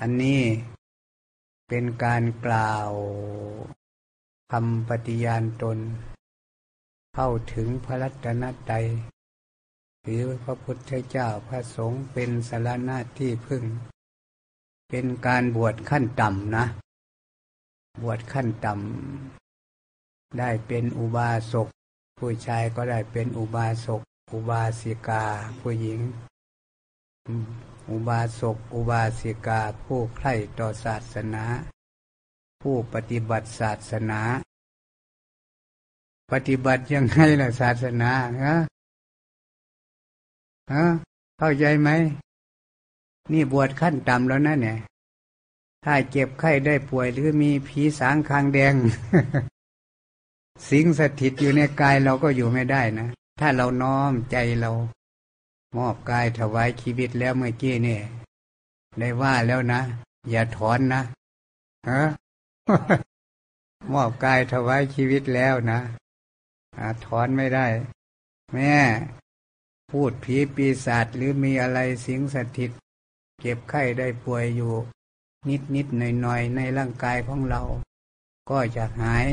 อันนี้เป็นการกล่าวคำปฏิญาณตน เข้าถึงพระรัตนตรัยหรือพระพุทธเจ้าพระสงฆ์เป็นสารณะที่พึ่ง เป็นการบวชขั้นต่ำนะ บวชขั้นต่ำได้เป็นอุบาสกผู้ชายก็ได้เป็นอุบาสก อุบาสิกา ผู้หญิง อุบาสกอุบาสิกาผู้ใคร่ต่อศาสนา ผู้ปฏิบัติศาสนา ปฏิบัติยังไงล่ะศาสนาฮะฮะเข้าใจไหม นี่บวชขั้นต่ำแล้วนะเนี่ย ถ้าเจ็บไข้ได้ป่วยหรือมีผีสางคางแดง สิงสถิตอยู่ในกายเราก็อยู่ไม่ได้นะ ถ้าเราน้อมใจเรา มอบกายถวายชีวิตแล้วเมื่อกี้นี่ได้ว่าแล้วนะ อย่าถอนนะฮะมอบกายถวายชีวิตแล้วนะถอนไม่ได้ แม่ พูดผีปีศาจหรือมีอะไรสิงสถิต เก็บไข้ได้ป่วยอยู่ นิดนิดหน่อยหน่อยในร่างกายของเรา ก็จะหาย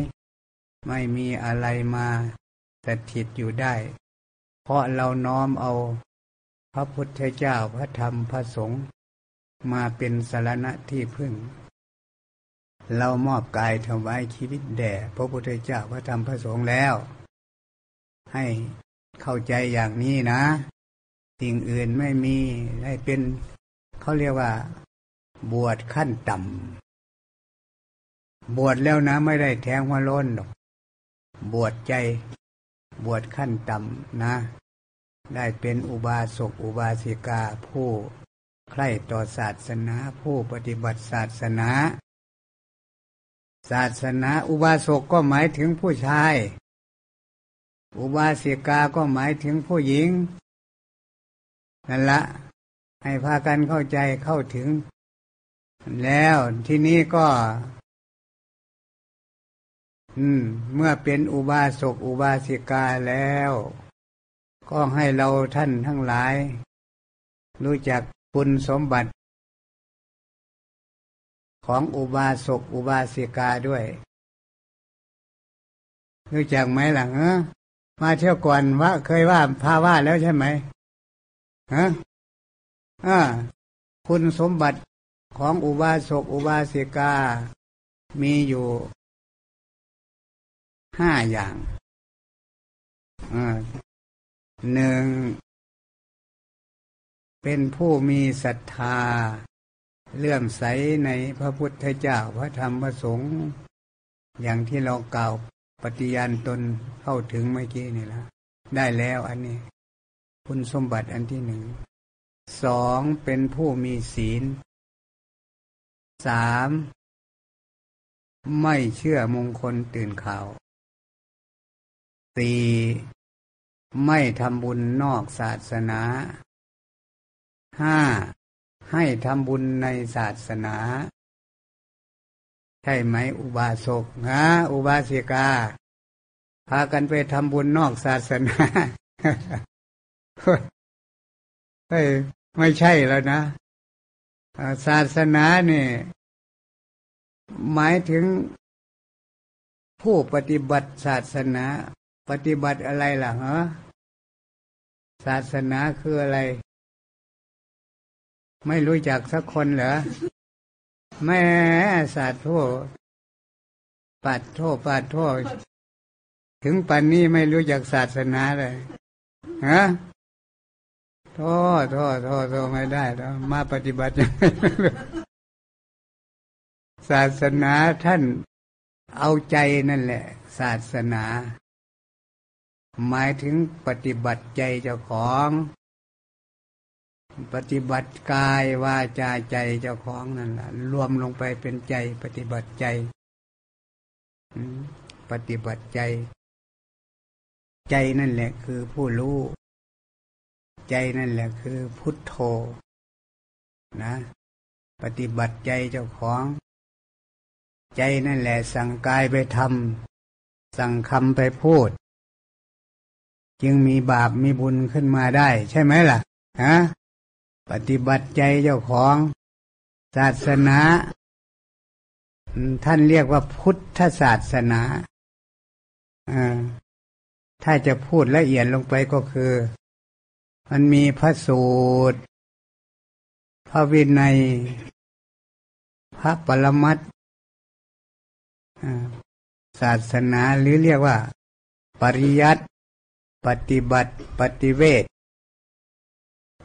ไม่มีอะไรมาสถิตอยู่ได้ เพราะเราน้อมเอา พระพุทธเจ้าพระธรรมพระสงฆ์มาเป็นสารณะที่พึ่ง เรามอบกายถวายชีวิตแด่พระพุทธเจ้าพระธรรมพระสงฆ์แล้ว ให้เข้าใจอย่างนี้นะ สิ่งอื่นไม่มีได้เป็นเขาเรียกว่า บวชขั้นต่ำบวชแล้วนะไม่ได้แทงหัวล้นหรอก บวชใจ บวชขั้นต่ำนะ ได้เป็นอุบาสกอุบาสิกาผู้ใคร่ต่อศาสนาผู้ปฏิบัติศาสนา ศาสนา อุบาสกก็หมายถึงผู้ชาย อุบาสิกาก็หมายถึงผู้หญิงนั่นละให้พากันเข้าใจเข้าถึง แล้วที่นี้ก็ อืม เมื่อเป็นอุบาสกอุบาสิกาแล้ว ก็ให้เราท่านทั้งหลาย รู้จักคุณสมบัติ ของอุบาสกอุบาสิกาด้วย รู้จักไหมหล่ะเออมาเที่ยวก่อนว่าเคยว่าพาว่าแล้วใช่ไหมฮะอ่าคุณสมบัติของอุบาสกอุบาสิกา มีอยู่ห้าอย่าง หนึ่งเป็นผู้มีศรัทธา เลื่อมใสในพระพุทธเจ้าพระธรรมพระสงฆ์อย่างที่เรากล่าวปฏิญาณตนเข้าถึงเมื่อกี้นี่ละได้แล้วอันนี้ คุณสมบัติอันที่หนึ่งสองเป็นผู้มีศีลสามไม่เชื่อมงคลตื่นข่าวสี่ ไม่ทำบุญนอกศาสนาห้าให้ทำบุญในศาสนา ใช่ไหมอุบาสกนะอุบาสิกา พากันไปทำบุญนอกศาสนาเฮ้ยไม่ใช่แล้วนะศาสนาเนี่ยหมายถึงผู้ปฏิบัติศาสนา ปฏิบัติอะไรล่ะฮะศาสนาคืออะไร ไม่รู้จักสักคนเหรอแม่สาธุปัดโทษปัดโทษถึงปันนี้ไม่รู้จักศาสนาเลยฮะโทษโทษโทษโทษไม่ได้แล้วมาปฏิบัติยังศาสนาท่านเอาใจนั่นแหละ ศาสนา หมายถึงปฏิบัติใจเจ้าของ ปฏิบัติกายวาจาใจเจ้าของนั่นแหละรวมลงไปเป็นใจ ปฏิบัติใจปฏิบัติใจ ใจนั่นแหละคือผู้รู้ ใจนั่นแหละคือพุทโธนะ ปฏิบัติใจเจ้าของ ใจนั่นแหละสั่งกายไปทำสั่งคำไปพูด จึงมีบาปมีบุญขึ้นมาได้ ใช่ไหมล่ะฮะปฏิบัติใจเจ้าของศาสนา ท่านเรียกว่าพุทธศาสนาถ้าจะพูดละเอียดลงไปก็คือ มันมีพระสูตร พระวินัย พระปรมัตศาสนาหรือเรียกว่า ปริยัติ ปฏิบัติปฏิเวท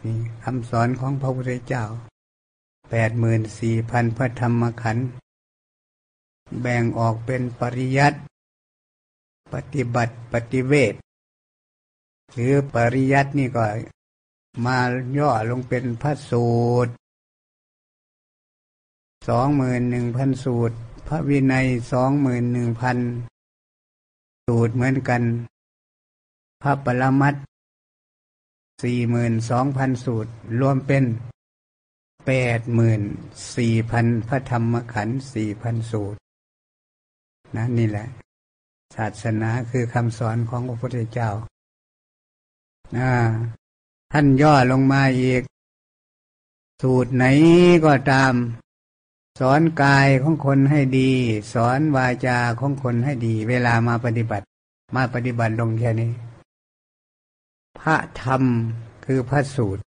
นี่คำสอนของพระพุทธเจ้าแปดหมื่นสี่พันพระธรรมขันธ์แบ่งออกเป็นปริยัติปฏิบัติปฏิเวทหรือปริยัตินี่ก็มาย่อลงเป็นพระสูตรสองหมื่นหนึ่งพันสูตร พระวินัยสองหมื่นหนึ่งพันสูตรเหมือนกัน พระปรมัตสี่หมื่นสองพันสูตร รวมเป็นแปดหมื่นสี่พันพระธรรมขันธ์สี่พันสูตร นะนี่แหละ ศาสนาคือคำสอนของพระพุทธเจ้าท่านย่อลงมาอีก สูตรไหนก็ตาม สอนกายของคนให้ดี สอนวาจาของคนให้ดี เวลามาปฏิบัติ มาปฏิบัติลงแค่นี้ พระธรรมคือพระสูตร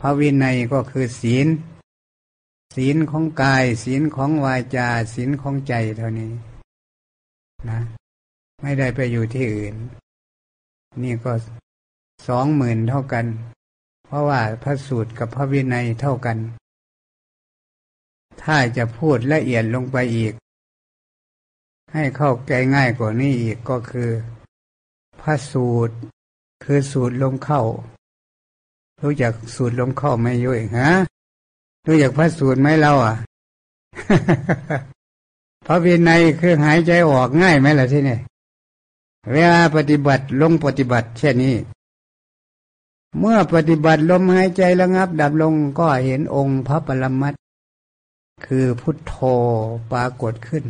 พระวินัยก็คือศีล ศีลของกาย ศีลของวาจา ศีลของใจเท่านี้นะ ไม่ได้ไปอยู่ที่อื่น นี่ก็สองหมื่นเท่ากัน เพราะว่าพระสูตรกับพระวินัยเท่ากัน ถ้าจะพูดละเอียดลงไปอีก ให้เข้าใจง่ายกว่านี้อีกก็คือ พระสูตร คือสูตรลมเข้า รู้จักสูตรลมเข้าไหมยุ้ยฮะรู้จักพระสูตรไหมเราอะ พระวินัยคือหายใจออกง่ายไหมล่ะที่นี่เวลาปฏิบัติลงปฏิบัติ เช่นนี้ เมื่อปฏิบัติลมหายใจระงับ ดับลงก็เห็นองค์พระปรมัตคือพุทโธปรากฏขึ้น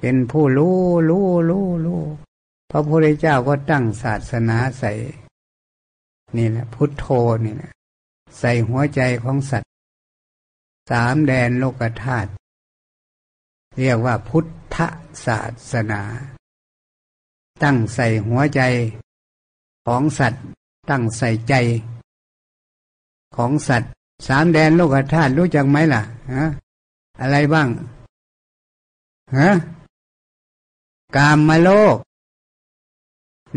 เป็นผู้รู้รู้รู้รู้ พระพุทธเจ้าก็ตั้งศาสนาใส่ นี่แหละพุทโธนี่แหละใส่หัวใจของสัตว์ สามแดนโลกธาตุเรียกว่าพุทธศาสนา ตั้งใส่หัวใจของสัตว์ ตั้งใส่ใจ ของสัตว์ สามแดนโลกธาตุรู้จักไหมล่ะฮะอะไรบ้างฮะกามมาโลก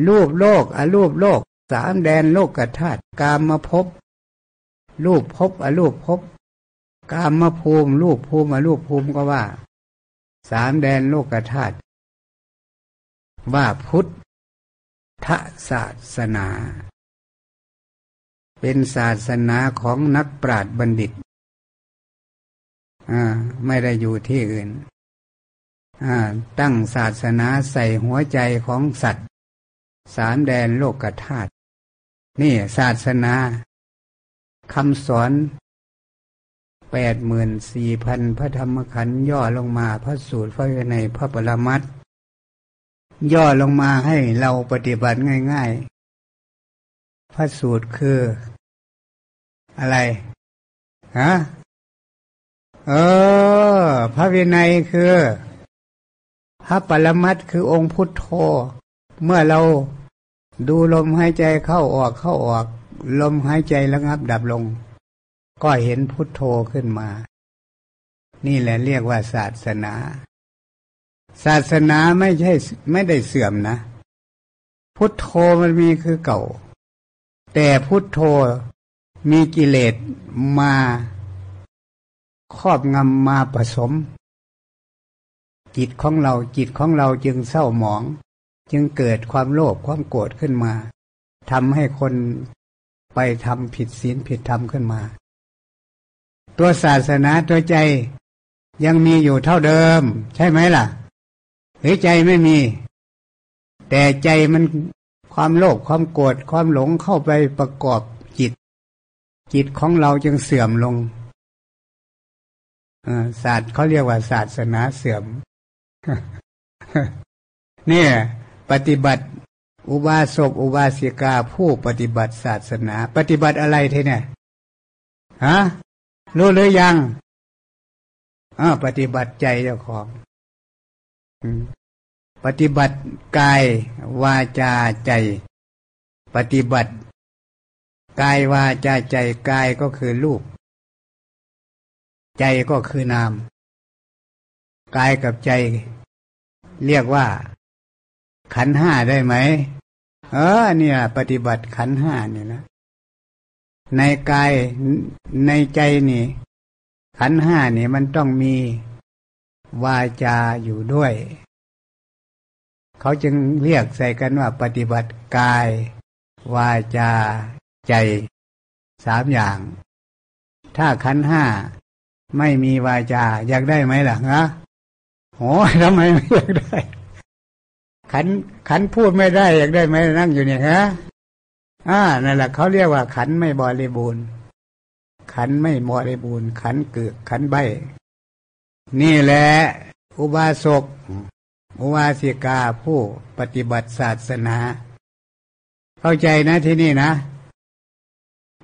รูปโลกอรูปโลก สามแดนโลกธาตุกามมาพบรูปพบอรูปพบกามมาภูมิรูปภูมิอรูปภูมิก็ว่า สามแดนโลกธาตุว่าพุทธศาสนา เป็นศาสนาของนักปราชญ์บัณฑิตไม่ได้อยู่ที่อื่นตั้งศาสนาใส่หัวใจของสัตว์ สามแดนโลกธาตุนี่ศาสนาคำสอนแปดหมื่นสี่พันพระธรรมขันธ์ย่อลงมาพระสูตรพระวินัยพระปรมัตย่อลงมาให้เราปฏิบัติง่าย ๆ พระสูตรคือ อะไรฮะเออ พระวินัยคือ พระปรมัตคือองค์พุทโธ เมื่อเราดูลมหายใจเข้าออกเข้าออก ลมหายใจระงับดับลง ก็เห็นพุทโธขึ้นมา นี่แหละเรียกว่าศาสนา ศาสนาไม่ใช่ไม่ได้เสื่อมนะ พุทโธมันมีคือเก่า แต่พุทโธมีกิเลสมาครอบงำมาผสม จิตของเราจิตของเราจึงเศร้าหมอง จึงเกิดความโลภความโกรธขึ้นมาทำให้คนไปทำผิดศีลผิดธรรมขึ้นมา ตัวศาสนาตัวใจยังมีอยู่เท่าเดิม ใช่ไหมล่ะ หรือใจไม่มี แต่ใจมันความโลภความโกรธความหลงเข้าไปประกอบจิต จิตของเราจึงเสื่อมลงศาสตร์เขาเรียกว่าศาสนาเสื่อม เนี่ย ปฏิบัติ อุบาสกอุบาสิกาผู้ปฏิบัติศาสนา ปฏิบัติอะไรทีเนี่ยฮะรู้หรือยังอ่าปฏิบัติใจเจ้าของปฏิบัติกายวาจาใจ ปฏิบัติกายวาจาใจกายก็คือรูป ใจก็คือนามกายกับใจ เรียกว่า ขันห้าได้ไหมเออเนี่ย ปฏิบัติขันห้าเนี่ยนะในกายในใจนี่ ขันห้านี่มันต้องมีวาจาอยู่ด้วย เขาจึงเรียกใส่กันว่า ปฏิบัติกาย วาจา ใจสามอย่าง ถ้าขันห้าไม่มีวาจา อยากได้ไหมล่ะฮะโอ้ทำไมไม่อยากได้ ขันขันพูดไม่ได้อยากได้ไหมนั่งอยู่เนี่ยฮะอ่านั่นแหละเขาเรียกว่า ขันไม่บริบูรณ์ ขันไม่บริบูรณ์ ขันเกือกขันใบ นี่แหละอุบาสกอุบาสิกาผู้ปฏิบัติศาสนา เข้าใจนะที่นี่นะ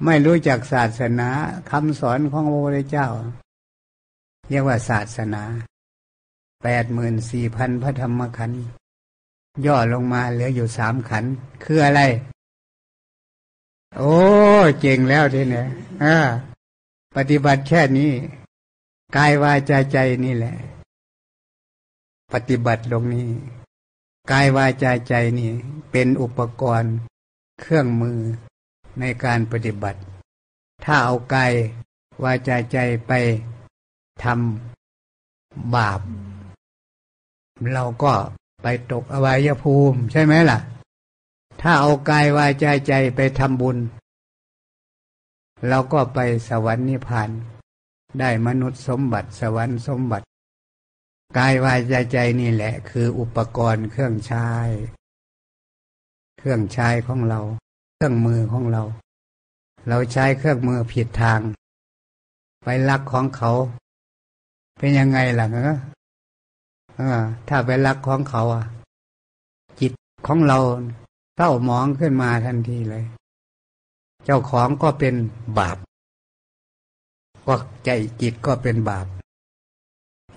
ไม่รู้จักศาสนาคำสอนของพระพุทธเจ้า เรียกว่าศาสนาแปดหมื่นสี่พันพระธรรมขันธ์ ย่อลงมาเหลืออยู่สามขัน คืออะไร โอ้เจ๋งแล้วทีเนี้ยปฏิบัติแค่นี้กายวาจาใจนี่แหละ ปฏิบัติลงนี้กายวาจาใจนี่เป็นอุปกรณ์ เครื่องมือในการปฏิบัติ ถ้าเอากายวาจาใจไปทำบาป เราก็ ไปตกอวัยภูมิ ใช่ไหมล่ะ ถ้าเอากายวายใจใจไปทำบุญ เราก็ไปสวรรค์นิพพาน ได้มนุษย์สมบัติสวรรค์สมบัติ กายวายใจใจนี่แหละ คืออุปกรณ์เครื่องใช้เครื่องใช้ของเรา เครื่องมือของเรา เราใช้เครื่องมือผิดทาง ไปลักของเขา เป็นยังไงล่ะ ถ้าไปรักของเขาอะ จิตของเราเต้าหมองขึ้นมาทันทีเลย เจ้าของก็เป็นบาปก็ใจจิตก็เป็นบาป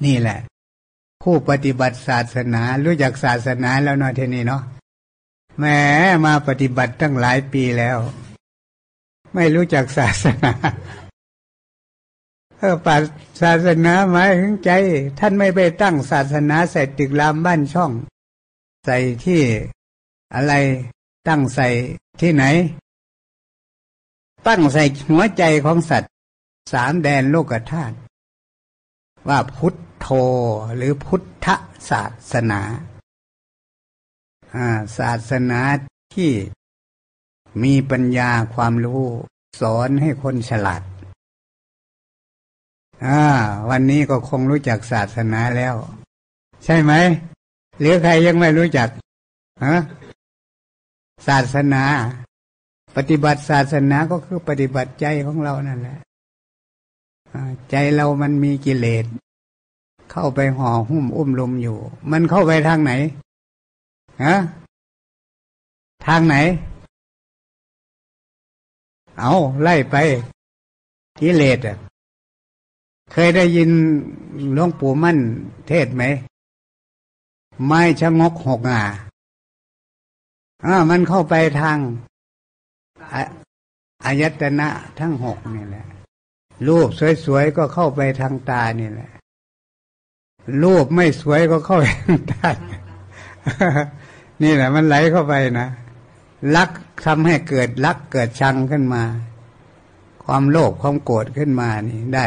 นี่แหละ ผู้ปฏิบัติศาสนารู้จักศาสนาแล้วเนาะทีนี้เนาะแหมมาปฏิบัติตั้งหลายปีแล้ว ไม่รู้จักศาสนา เออปัดศาสนาหมายถึงใจ ท่านไม่ไปตั้งศาสนาใส่ตึกรามบ้านช่อง ใส่ที่อะไรตั้งใส่ที่ไหน ตั้งใส่หัวใจของสัตว์ สามแดนโลกธาตุว่าพุทธโธหรือพุทธศาสนาศาสนาที่มีปัญญาความรู้ สอนให้คนฉลาด อ่า วันนี้ก็คงรู้จักศาสนาแล้ว ใช่ไหมหรือใครยังไม่รู้จักฮะศาสนา ปฏิบัติศาสนาก็คือปฏิบัติใจของเรานั่นแหละใจเรามันมีกิเลส เข้าไปห่อหุ้มอุ้มลมอยู่ มันเข้าไปทางไหนฮะทางไหน เอาไล่ไปกิเลสอะ เคยได้ยินหลวงปู่มั่นเทศไหม ไม้ชะงกหกอะอ่ามันเข้าไปทางอายตนะทั้งหกนี่แหละ รูปสวยๆก็เข้าไปทางตานี่แหละ รูปไม่สวยก็เข้าไปทางตา นี่แหละ มันไหลเข้าไปนะลักทำให้เกิดลักเกิดชังขึ้นมา ความโลภความโกรธขึ้นมานี่ได้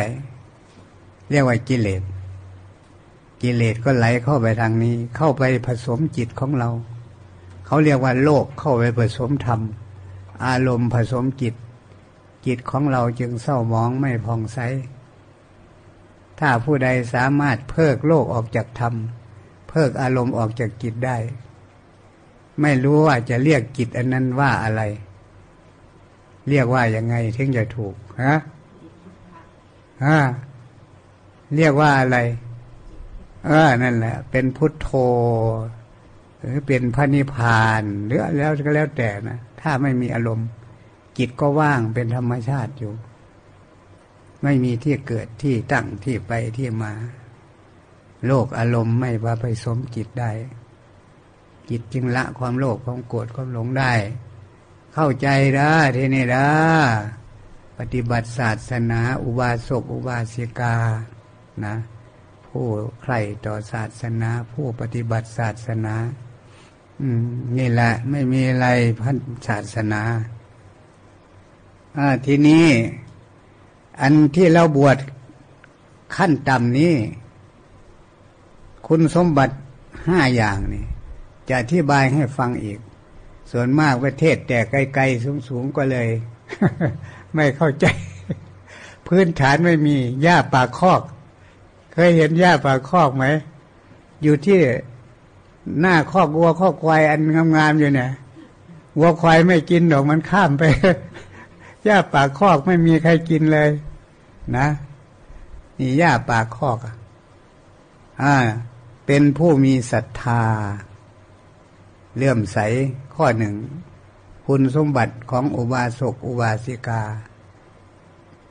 เรียกว่ากิเลส กิเลสก็ไหลเข้าไปทางนี้ เข้าไปผสมจิตของเรา เขาเรียกว่าโลกเข้าไปผสมธรรม อารมณ์ผสมจิต จิตของเราจึงเศร้ามองไม่ผ่องใส ถ้าผู้ใดสามารถเพิกโลกออกจากธรรม เพิกอารมณ์ออกจากจิตได้ ไม่รู้ว่าจะเรียกจิตอันนั้นว่าอะไร เรียกว่ายังไงถึงจะถูกฮะฮะ เรียกว่าอะไร เออนั่นแหละ เป็นพุทโธ หรือเป็นพระนิพพานหรือแล้วก็แล้วแต่นะถ้าไม่มีอารมณ์ จิตก็ว่างเป็นธรรมชาติอยู่ ไม่มีที่เกิดที่ตั้งที่ไปที่มา โลกอารมณ์ไม่ว่าไปสมจิตได้ จิตจึงละความโลภความโกรธความหลงได้ เข้าใจด้ทีนี้ด้ปฏิบัติศาสนา อุบาสกอุบาสิกา นะผู้ใคร่ต่อศาสนา ผู้ปฏิบัติศาสนาอืมนี่แหละ ไม่มีอะไรพันศาสนาทีนี้ อันที่เราบวชขั้นต่ำนี้ คุณสมบัติห้าอย่างนี่จะอธิบายให้ฟังอีก ส่วนมากประเทศแต่ไกลๆสูงๆก็เลย ไม่เข้าใจ พื้นฐานไม่มีหญ้าป่าคอก เคยเห็นหญ้าป่าคอกไหม อยู่ที่หน้าคอกวัวคอกควายอันงามๆอยู่เนี่ยวัวควายไม่กินหรอกมันข้ามไปหญ้าป่าคอกไม่มีใครกินเลย นะนี่หญ้าป่าคอกอ่าเป็นผู้มีศรัทธาเลื่อมใสข้อหนึ่ง คุณสมบัติของอุบาสกอุบาสิกา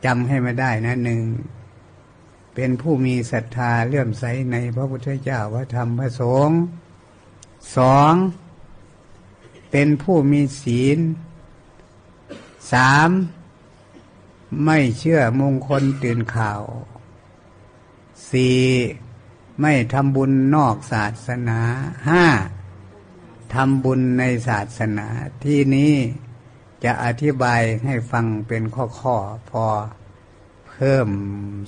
จำให้มาได้นะหนึ่ง เป็นผู้มีศรัทธาเลื่อมใสในพระพุทธเจ้าพระธรรมพระสงฆ์สองเป็นผู้มีศีลสามไม่เชื่อมงคลตื่นข่าวสี่ไม่ทำบุญนอกศาสนาห้าทำบุญในศาสนาที่นี้จะอธิบายให้ฟังเป็นข้อๆพอ เพิ่ม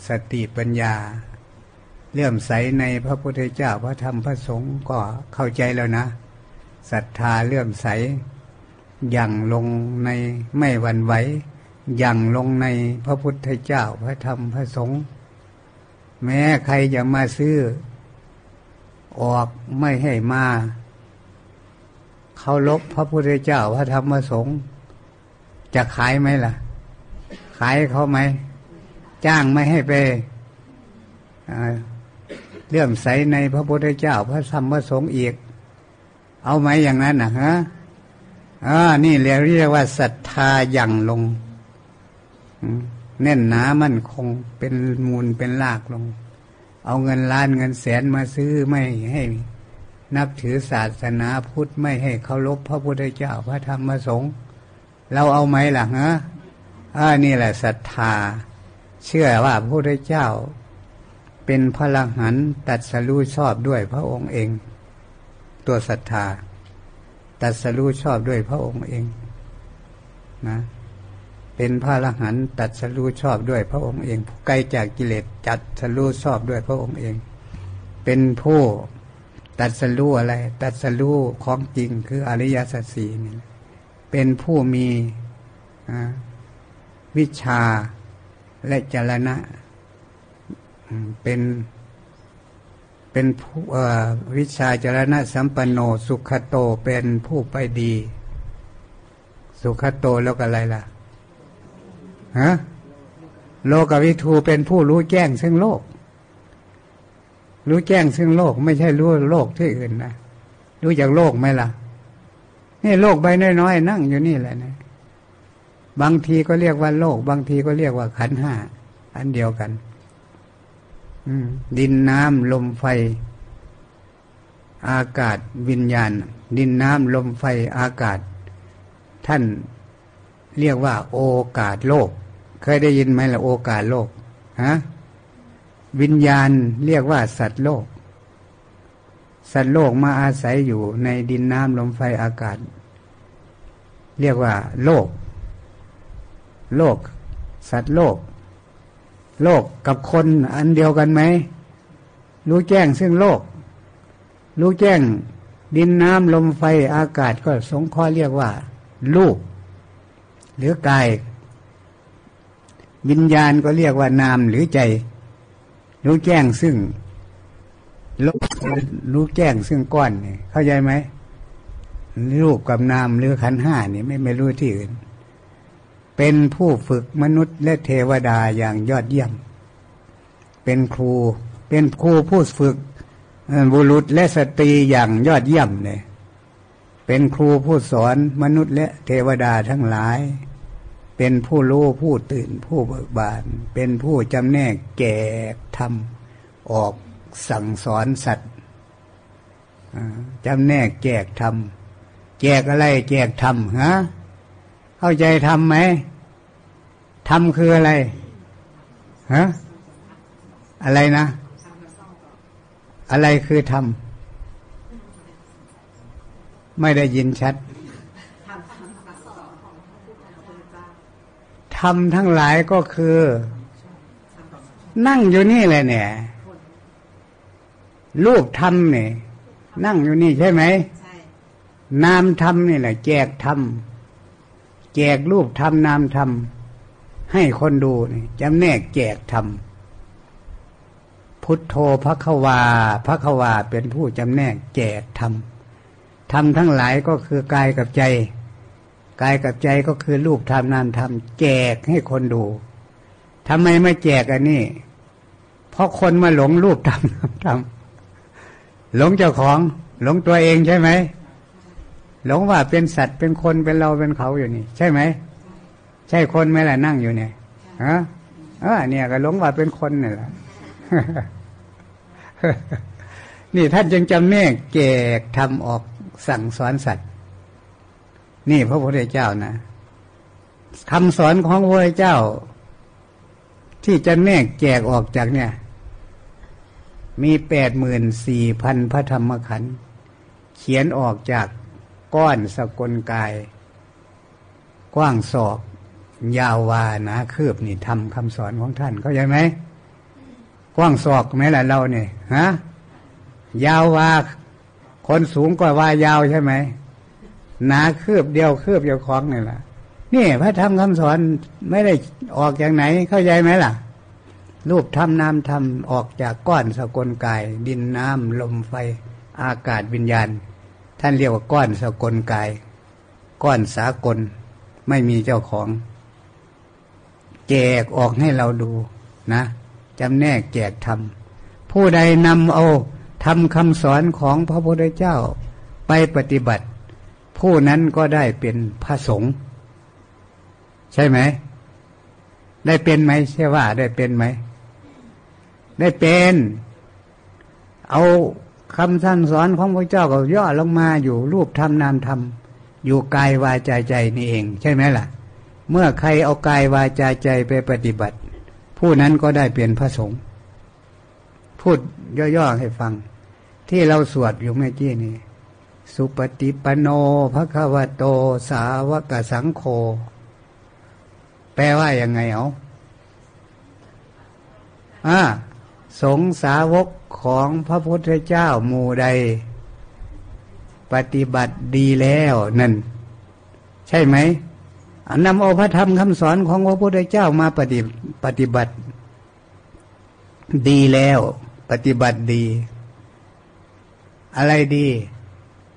สติปัญญา เลื่อมใสในพระพุทธเจ้าพระธรรมพระสงฆ์ก็เข้าใจแล้วนะศรัทธาเลื่อมใสอย่างลงในไม่หวั่นไหวอย่างลงในพระพุทธเจ้าพระธรรมพระสงฆ์แม้ใครจะมาซื้อ ออกไม่ให้มาเขาลบพระพุทธเจ้าพระธรรมพระสงฆ์จะขายไหมล่ะ ขายเขาไหม จ้างไม่ให้ไปเลื่อมใสในพระพุทธเจ้าพระธรรมพระสงฆ์อีก เอาไหมอย่างนั้นนะฮะอ่านี่เรียกว่าศรัทธาอย่างลงแน่นหนามั่นคงเป็นมูลเป็นลากลง เอาเงินล้านเงินแสนมาซื้อไม่ให้นับถือศาสนาพุทธไม่ให้เคารพพระพุทธเจ้าพระธรรมพระสงฆ์เราเอาไหมล่ะฮะอ่านี่แหละศรัทธา เชื่อว่าพระพุทธเจ้าเป็นพลังหันตัดสรู้ชอบด้วยพระองค์เอง ตัวศรัทธา ตัดสรู้ชอบด้วยพระองค์เองนะเป็นพระอรหันตัดสรู้ชอบด้วยพระองค์เองไกลจากกิเลสจัดสรู้ชอบด้วยพระองค์เอง เป็นผู้ตัดสรู้อะไร ตัดสรู้ของจริงคืออริยสัจสี่นี่เป็นผู้มีวิชา และจรณะเป็นเป็นผู้วิชาจรณะสัมปันโน สุขโตเป็นผู้ไปดี สุขโตแล้วก็อะไรล่ะฮะโลกวิทูเป็นผู้รู้แจ้งซึ่งโลก รู้แจ้งซึ่งโลก ไม่ใช่รู้โลกที่อื่นนะรู้จากโลกไหมล่ะนี่โลกใบน้อยๆนั่งอยู่นี่แหละนะ บางทีก็เรียกว่าโลก บางทีก็เรียกว่าขันห้าอันเดียวกันดินน้ำลมไฟ อากาศวิญญาณ ดินน้ำลมไฟอากาศ ท่านเรียกว่า โอกาสโลก เคยได้ยินไหมล่ะโอกาสโลกฮะวิญญาณเรียกว่า สัตว์โลก สัตว์โลกมาอาศัยอยู่ในดินน้ำลมไฟอากาศ เรียกว่า โลก โลก สัตว์โลก โลกกับคนอันเดียวกันไหมรู้แจ้งซึ่งโลก รู้แจ้งดินน้ำลมไฟอากาศก็สงข้อเรียกว่า ลูก หรือกาย วิญญาณก็เรียกว่านามหรือใจ รู้แจ้งซึ่งรู้แจ้งซึ่งก้อนนี่เข้าใจไหมรูปกับนามหรือขันห้านี่ไม่ไม่รู้ที่อื่น เป็นผู้ฝึกมนุษย์และเทวดาอย่างยอดเยี่ยม เป็นครู เป็นครูผู้ฝึกบุรุษและสตรีอย่างยอดเยี่ยมเลยเป็นครูผู้สอนมนุษย์และเทวดาทั้งหลาย เป็นผู้รู้ผู้ตื่นผู้เบิกบาน เป็นผู้จำแนกแกกทำออกสั่งสอนสัตว์จำแนกแจกทำแจกอะไรแจกทำฮะ เข้าใจทำไหมทำคืออะไรฮะอะไรนะ อะไรคือทำไม่ได้ยินชัดทำทั้งหลายก็คือ นั่งอยู่นี่แหละเนี่ยรูปทำเนี่ยนั่งอยู่นี่ใช่ไหมนามทำนี่แหละแจกทำ แจกรูปทำนามทำให้คนดูนี่จำแนกแจกทำพุทโธพระควาพระควาเป็นผู้จำแนกแจกทำทำทั้งหลายก็คือกายกับใจกายกับใจก็คือรูปทำนามทำแจกให้คนดูทำไมไม่แจกอันนี้ เพราะคนมาหลงรูปทำนามทำหลงเจ้าของ หลงตัวเองใช่ไหม หลงว่าเป็นสัตว์เป็นคนเป็นเราเป็นเขาอยู่นี่ ใช่ไหม ใช่คนไหมล่ะนั่งอยู่เนี่ยฮะเออเนี่ยก็หลงว่าเป็นคนนี่แหละนี่ท่านจึงจำแนกแจกทำออกสั่งสอนสัตว์ นี่พระพุทธเจ้านะคำสอนของพระพุทธเจ้า ที่จะแนกแจกออกจากเนี่ย มีแปดหมื่นสี่พันพระธรรมขันธ์เขียนออกจาก ก้อนสกลกาย กว้างศอก ยาววานะคืบนี่ทำคำสอนของท่านเข้าใจไหมกว้างศอกไหมล่ะเราเนี่ยฮะยาววาคนสูงกว่าวายาวใช่ไหมหนาคืบเดียวคืบเดียวของนี่แหละนี่พระธรรมคำสอนไม่ได้ออกจากไหนเข้าใจไหมล่ะ รูปธรรมนามธรรมออกจากก้อนสกลกาย ดินน้ำลมไฟ อากาศวิญญาณ ท่านเรียกว่าก้อนสกลกาย ก้อนสากลไม่มีเจ้าของ แจกออกให้เราดูนะจำแนกแจกทำผู้ใดนำเอาทำคำสอนของพระพุทธเจ้าไปปฏิบัติ ผู้นั้นก็ได้เป็นพระสงฆ์ใช่ไหม ได้เป็นไหมใช่ว่าได้เป็นไหม ได้เป็น เอา คำสั่งสอนของพระเจ้าก็ย่อลงมาอยู่รูปธรรมนามธรรม อยู่กายวาจาใจนี่เอง ใช่ไหมล่ะ เมื่อใครเอากายวาจาใจไปปฏิบัติ ผู้นั้นก็ได้เป็นพระสงฆ์พูดย่อๆให้ฟัง ที่เราสวดอยู่เมื่อกี้นี่สุปฏิปโนภควโต สาวกสังโฆแปลว่ายังไงเอาอ่าสงสาวก ของพระพุทธเจ้าหมู่ใด ปฏิบัติดีแล้วนั่น ใช่ไหมนำเอาพระธรรมคำสอนของพระพุทธเจ้ามาปฏิปฏิบัติ ดีแล้ว ปฏิบัติดี อะไรดี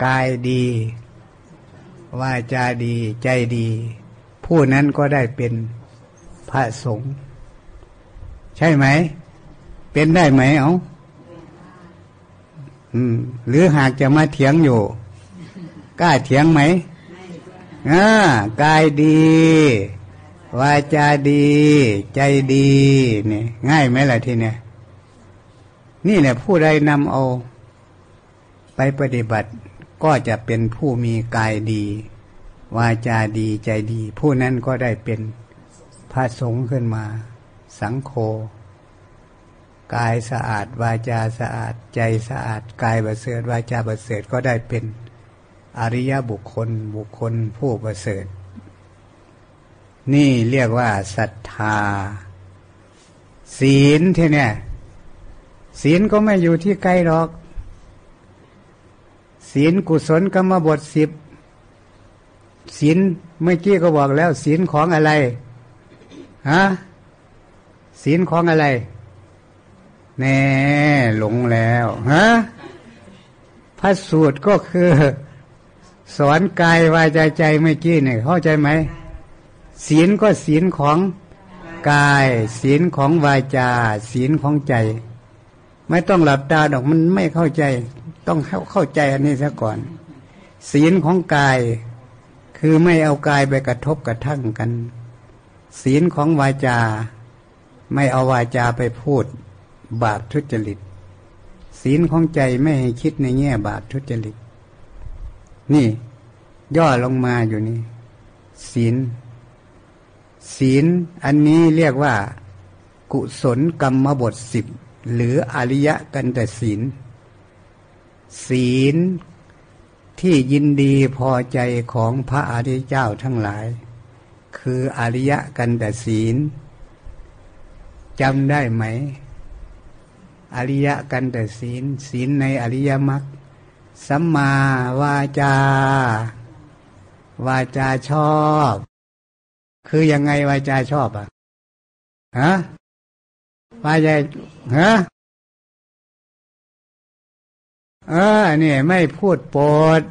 กายดีวาจาดีใจดี ผู้นั้นก็ได้เป็นพระสงฆ์ใช่ไหม เป็นได้ไหมเอา อืม หรือหากจะมาเถียงอยู่กล้าเถียงไหมอ่ากายดี วาจาดี ใจดีนี่ง่ายไหมล่ะทีเนี้ยนี่แหละผู้ใดนำเอา ไปปฏิบัติก็จะเป็นผู้มีกายดี วาจาดีใจดี ผู้นั้นก็ได้เป็นพระสงฆ์ขึ้นมา สังโฆ กายสะอาดวาจาสะอาดใจสะอาดกายประเสริฐวาจาประเสริฐก็ได้เป็นอริยบุคคลบุคคลผู้ประเสริฐ นี่เรียกว่าศรัทธา ศีลที่เนี่ย ศีลก็ไม่อยู่ที่ใกล้หรอก ศีลกุศลกรรมบทสิบศีลเมื่อกี้ก็บอกแล้ว ศีลของอะไรฮะศีลของอะไร แน่หลงแล้วฮะพระสูตรก็คือ สอนกายวาจาใจเมื่อกี้เนี่ยเข้าใจไหมศีลก็ศีลของกาย ศีลของวาจา ศีลของใจ ไม่ต้องหลับตาดอกมันไม่เข้าใจ ต้องเข้าใจอันนี้ซะก่อน ศีลของกาย คือไม่เอากายไปกระทบกระทั่งกัน ศีลของวาจา ไม่เอาวาจาไปพูด บาปทุจริต ศีลของใจไม่ให้คิดในแง่บาปทุจริต นี่ ย่อลงมาอยู่นี่ ศีล ศีลอันนี้เรียกว่า กุศลกรรมบทสิบหรืออริยะกันแต่ศีล ศีลที่ยินดีพอใจของพระอริยเจ้าทั้งหลาย คืออริยะกันแต่ศีลจำได้ไหม อริยกันแต่ศีล ศีลในอริยมรรคสัมมาวาจา วาจาชอบ คือยังไงวาจาชอบอะฮะวาจาฮะเออเนี่ยไม่พูดโปรด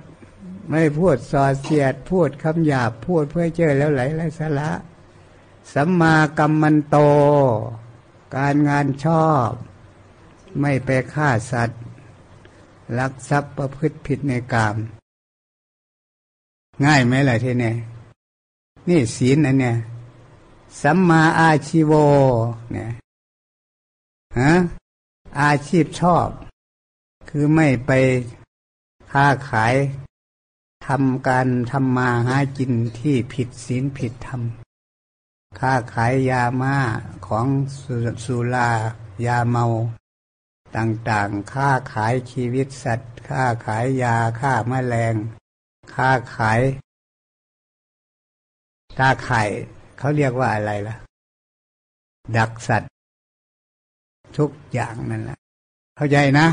ไม่พูดสอเสียด พูดคำหยาบพูดเพื่อเจอแล้วไหลไรสาระสัมมากรรมันโต การงานชอบ ไม่ไปฆ่าสัตว์ ลักทรัพย์ประพฤติผิดในกาม ง่ายไหมล่ะทีนี้นี่ศีลอันเนี่ย สัมมาอาชีโว เนี่ยฮะอาชีพชอบ คือไม่ไปค้าขายทำการทำมาหากินที่ผิดศีลผิดธรรมค้าขายยามาของสุรายาเมา ต่างๆค้าขายชีวิตสัตว์ค้าขายยาฆ่าแมลงค้าขายค้าขายเขาเรียกว่าอะไรล่ะ ดักสัตว์ ทุกอย่างนั่นแหละเข้าใจนะ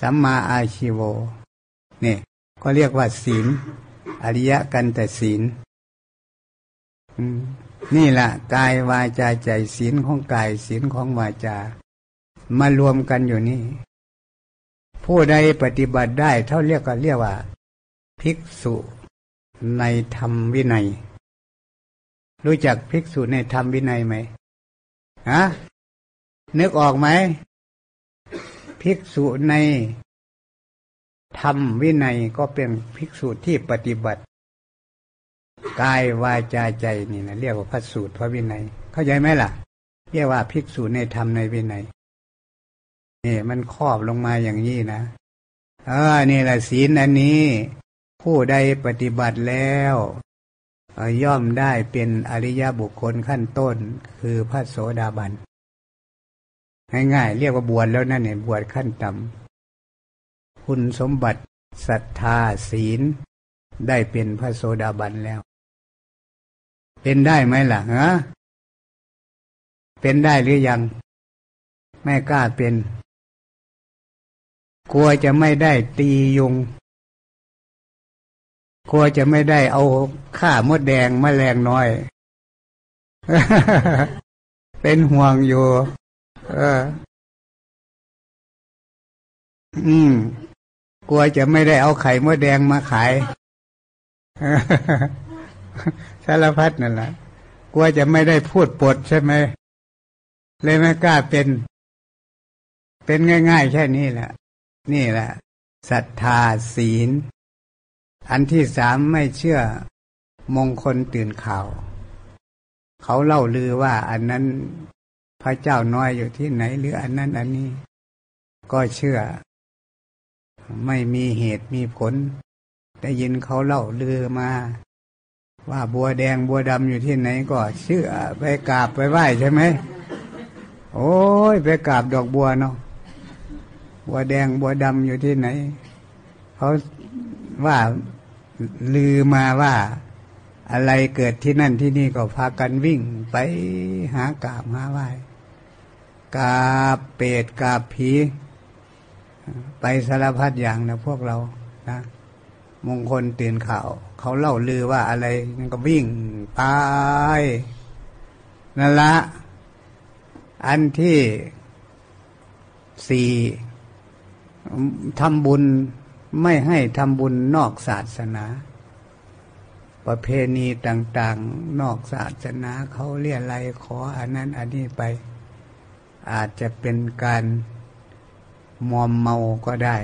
สัมมาอาชีโวนี่ก็เรียกว่าศีล อริยกันแต่ศีลนี่แหละกายวาจาใจศีลของกายศีลของวาจา มารวมกันอยู่นี่ ผู้ใดปฏิบัติได้เท่าเรียกก็เรียกว่า ภิกษุในธรรมวินัย รู้จักภิกษุในธรรมวินัยไหมฮะนึกออกไหม ภิกษุในธรรมวินัยก็เป็นภิกษุที่ปฏิบัติกายวาจาใจนี่นะเรียกว่าพระสูตรพระวินัย เข้าใจไหมล่ะ เรียกว่าภิกษุในธรรมในวินัย นี่มันครอบลงมาอย่างนี้นะเออนี่แหละศีลอันนี้ ผู้ใดปฏิบัติแล้วย่อมได้เป็นอริยบุคคลขั้นต้น คือพระโสดาบันง่ายๆเรียกว่าบวชแล้วนั่นเนี่ยบวชขั้นต่ำคุณสมบัติศรัทธาศีล ได้เป็นพระโสดาบันแล้ว เป็นได้ไหมล่ะฮะเป็นได้หรือยัง ไม่กล้าเป็น กลัวจะไม่ได้ตียุง กลัวจะไม่ได้เอาข้ามดแดงมแมลงน้อย เป็นห่วงอยู่ เออ อืม กลัวจะไม่ได้เอาไข่มดแดงมาขายสารพัดนั่นแหละกลัวจะไม่ได้พูดปดใช่ไหมเลยไม่กล้าเป็น เป็นง่าย ๆ แค่นี้แหละ นี่แหละศรัทธาศีล อันที่สามไม่เชื่อมงคลตื่นข่าว เขาเล่าลือว่าอันนั้นพระเจ้าน้อยอยู่ที่ไหนหรืออันนั้นอันนี้ ก็เชื่อ ไม่มีเหตุมีผล ได้ยินเขาเล่าลือมา ว่าบัวแดงบัวดำอยู่ที่ไหนก็เชื่อไปกราบไปไหว้ใช่ไหมโอ้ยไปกราบดอกบัวเนาะ บัวแดงบัวดำอยู่ที่ไหนเขาว่าลือมาว่าอะไรเกิดที่นั่นที่นี่ก็พากันวิ่งไปหากราบหาไหว้กราบเปรตกราบผี ไปสารพัดอย่างนะพวกเรานะมงคลตื่นข่าว เขาเล่าลือว่าอะไรนั่นก็วิ่งไปนั่นละ อันที่สี่ ทำบุญไม่ให้ทำบุญนอกศาสนา ประเพณีต่าง ๆ นอกศาสนาเขาเรียอะไรขออันนั้นอันนี้ไป อาจจะเป็นการมอมเมาก็ได้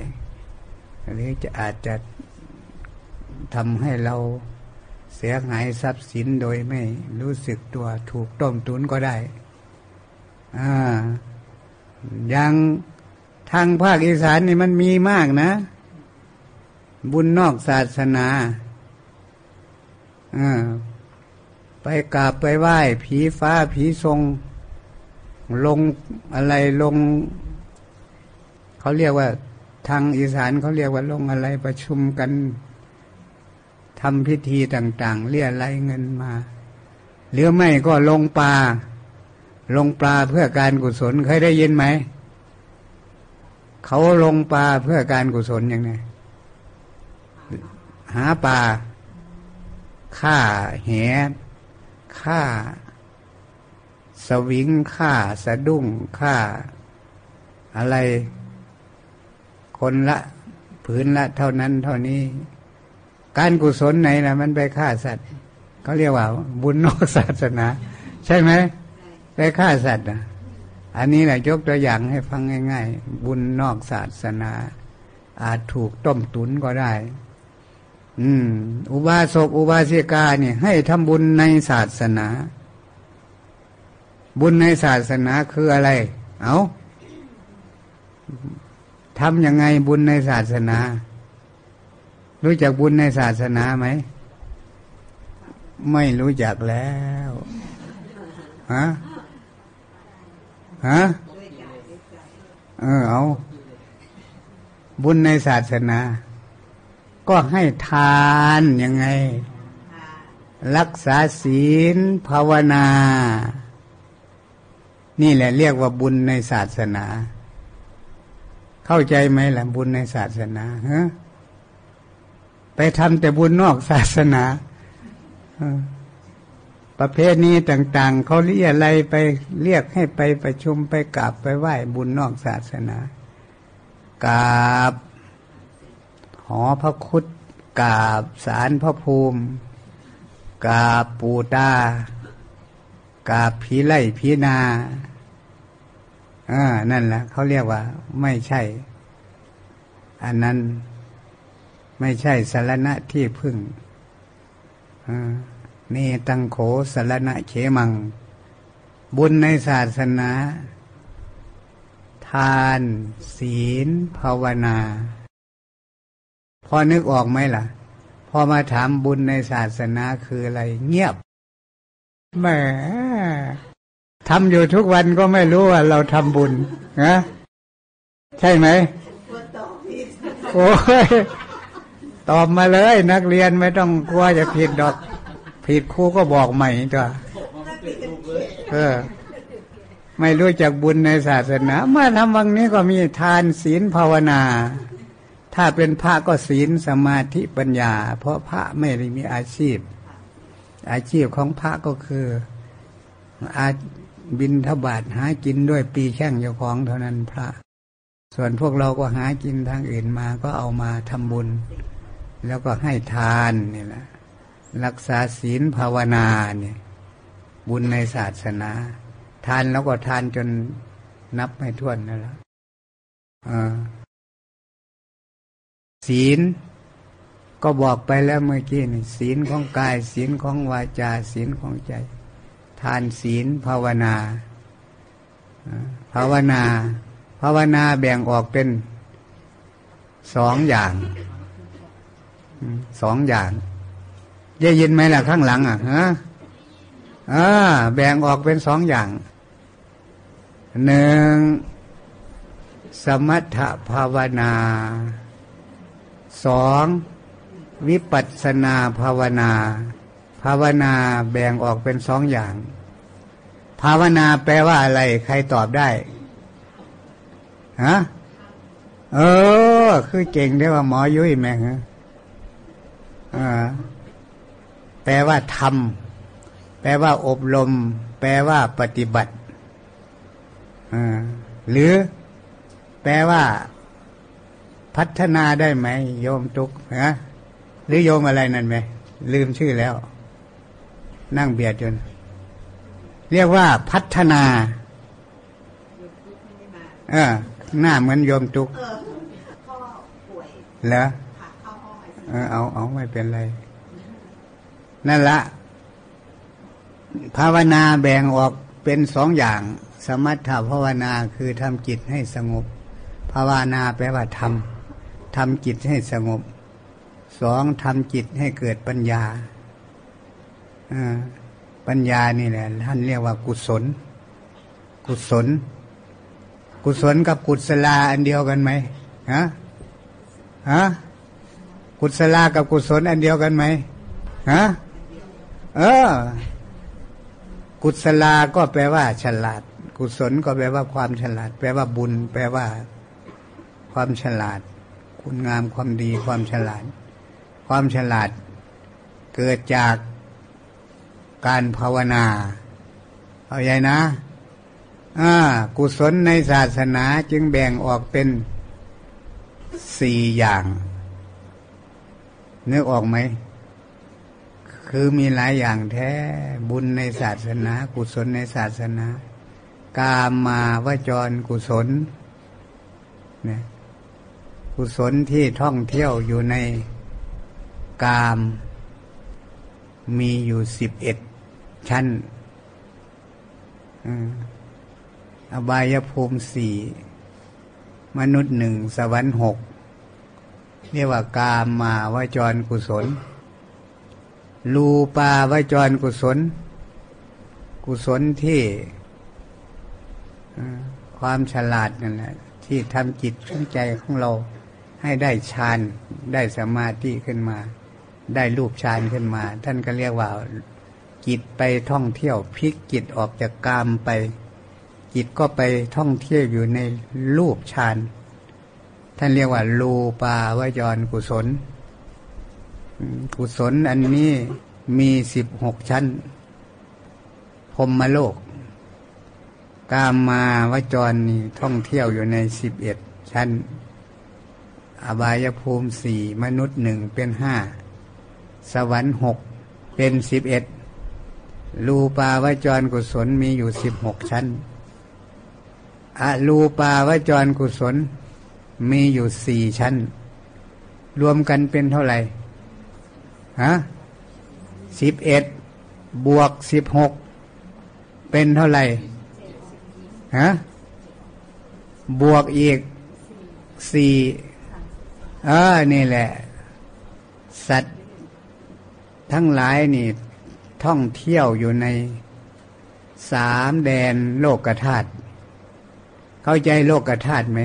หรือจะอาจจะทำให้เราเสียหายทรัพย์สินโดยไม่รู้สึกตัวถูกต้มตุนก็ได้ อ่าย่าง ทางภาคอีสานนี่มันมีมากนะ บุญนอกศาสนาอไปกราบไปไหว้ ผีฟ้าผีทรง ลงอะไรลง เขาเรียกว่า ทางอีสานเขาเรียกว่าลงอะไรประชุมกันทำพิธีต่าง ๆ เรียรายเงินมา หรือไม่ก็ลงปลาลงปลาเพื่อการกุศลเคยได้ยินไหม เขาลงปลาเพื่อการกุศลอย่างไงหาปลาฆ่าแหฆ่า สวิงฆ่า สะดุ้งฆ่า อะไร คนละผืนละ เท่านั้นเท่านี้ การกุศลไหนนะมันไปฆ่าสัตว์เขาเรียกว่า บุญนอกศาสนา ใช่ไหมไปฆ่าสัตว์นะ อันนี้แหละยกตัวอย่างให้ฟังง่าย ๆ บุญนอกศาสนา อาจถูกต้มตุนก็ได้ อืม อุบาสกอุบาสิกาเนี่ย ให้ทำบุญในศาสนา บุญในศาสนาคืออะไร เอาทำยังไงบุญในศาสนา รู้จักบุญในศาสนาไหม ไม่รู้จักแล้วฮะ ฮะเออเอา บุญในศาสนา ก็ให้ทานยังไง รักษาศีลภาวนา นี่แหละเรียกว่าบุญในศาสนา เข้าใจไหมล่ะบุญในศาสนาฮะไปทำแต่บุญนอกศาสนา ประเภทนี้ต่างๆ เขาเรียกอะไรไปเรียกให้ไปประชุมไปกราบไปไหว้บุญนอกศาสนากราบหอพระคุดกราบสารพระภูมิกราบปูตากราบผีไล่ผีนาอ่านั่นแหละเขาเรียกว่า ไม่ใช่ อันนั้นไม่ใช่สารณะที่พึ่งอ่า นตังโขสารณะเขมัง บุญในศาสนา ทาน ศีล ภาวนา พอนึกออกไหมล่ะ พอมาถามบุญในศาสนาคืออะไร เงียบแหมทำอยู่ทุกวันก็ไม่รู้ว่าเราทำบุญนะใช่ไหมโอ้ยตอบมาเลย นักเรียนไม่ต้องกลัวจะผิดดอก ผิดครูก็บอกใหม่จ้ะเออ ไม่รู้จักบุญในศาสนาเมื่อทำวังนี้ก็มีทานศีลภาวนา ถ้าเป็นพระก็ศีลสมาธิปัญญา เพราะพระไม่ได้มีอาชีพ อาชีพของพระก็คืออาบินทบาทหากินด้วยปีแข้งเจ้าของเท่านั้นพระ ส่วนพวกเราก็หากินทางอื่นมาก็เอามาทำบุญ แล้วก็ให้ทานนี่แหละ รักษาศีลภาวนาเนี่ยบุญในศาสนา ทานแล้วก็ทานจนนับไม่ถ้วนนั่นแหละศีลก็บอกไปแล้วเมื่อกี้นี่ศีลของกาย ศีลของวาจา ศีลของใจ ทานศีลภาวนาภาวนา ภาวนาแบ่งออกเป็นสองอย่างสองอย่าง ได้ยินไหมล่ะข้างหลัง อะฮะอ่าแบ่งออกเป็นสองอย่างหนึ่งสมถภาวนาสองวิปัสสนาภาวนา ภาวนาแบ่งออกเป็นสองอย่าง ภาวนาแปลว่าอะไร ใครตอบได้ฮะเออ คือเก่งได้ว่าหมอยุ้ยแม่งฮะอ่า แปลว่าทำแปลว่าอบรม แปลว่าปฏิบัติหรือแปลว่า พัฒนาได้ไหมโยมตุกนะหรือโยมอะไรนั่นไหมลืมชื่อแล้ว นั่งเบียดจน เรียกว่าพัฒนาเออหน้าเหมือนโยมตุกเหรอเออเอาเอาไม่เป็นไร นั่นละ ภาวนาแบ่งออกเป็นสองอย่าง สมถภาวนาคือทำจิตให้สงบ ภาวนาแปลว่าทำทำจิตให้สงบสองทำจิตให้เกิดปัญญาปัญญานี่แหละท่านเรียกว่ากุศล กุศล กุศลกับกุศลาอันเดียวกันไหมฮะฮะกุศลากับกุศลอันเดียวกันไหมฮะ เออ กุศลาก็แปลว่า ฉลาด กุศลก็แปลว่าความฉลาด แปลว่าบุญ แปลว่า ความฉลาด คุณงามความดี ความฉลาด ความฉลาด เกิดจากการภาวนา เอาใหญ่นะอ่ากุศลในศาสนาจึงแบ่งออกเป็นสี่อย่างนึกออกไหม คือมีหลายอย่างแท้บุญในศาสนา กุศลในศาสนา กามมาวจรกุศลเนี่ยกุศลที่ท่องเที่ยวอยู่ในกามมีอยู่สิบเอ็ดชั้นอบายภูมิสี่มนุษย์หนึ่งสวรรค์หกเรียกว่ากามมาวจรกุศล ลูปาวจรกุศล กุศลที่ความฉลาดนั่นแหละที่ทำจิตขึ้นใจของเราให้ได้ฌานได้สมาธิขึ้นมา ได้รูปฌานขึ้นมา ท่านก็เรียกว่าจิตไปท่องเที่ยวพลิกจิตออกจากกามไป จิตก็ไปท่องเที่ยวอยู่ในรูปฌานท่านเรียกว่าลูปาวจรกุศล กุศลอันนี้มีสิบหกชั้นพรมมโลก กามมาวจรนี่ท่องเที่ยวอยู่ในสิบเอ็ดชั้น อบายภูมิสี่มนุษย์หนึ่งเป็นห้า สวรรค์หกเป็นสิบเอ็ดลูปาวจรกุศลมีอยู่สิบหกชั้น อลูปาวจรกุศลมีอยู่สี่ชั้น รวมกันเป็นเท่าไหร่ ฮะสิบเอ็ดบวกสิบหกเป็นเท่าไหร่ฮะบวกอีกสี่เออนี่แหละ สัตว์ทั้งหลายนี่ ท่องเที่ยวอยู่ในสามแดนโลกธาตุเข้าใจโลกธาตุไหม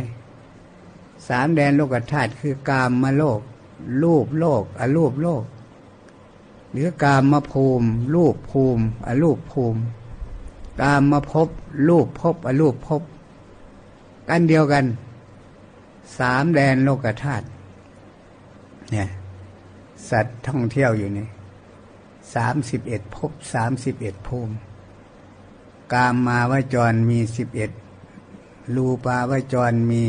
สามแดนโลกธาตุคือกามมาโลก รูปโลกอรูปโลก หรือกามมาภูมิ รูปภูมิอรูปภูมิ กามมาพบรูปพบอรูปพบกันเดียวกัน สามแดนโลกธาตุเนี่ยสัตว์ท่องเที่ยวอยู่นี่สามสิบเอ็ดภพสามสิบเอ็ดภูมิ กามมาวจรมีสิบเอ็ดรูปาวจรมี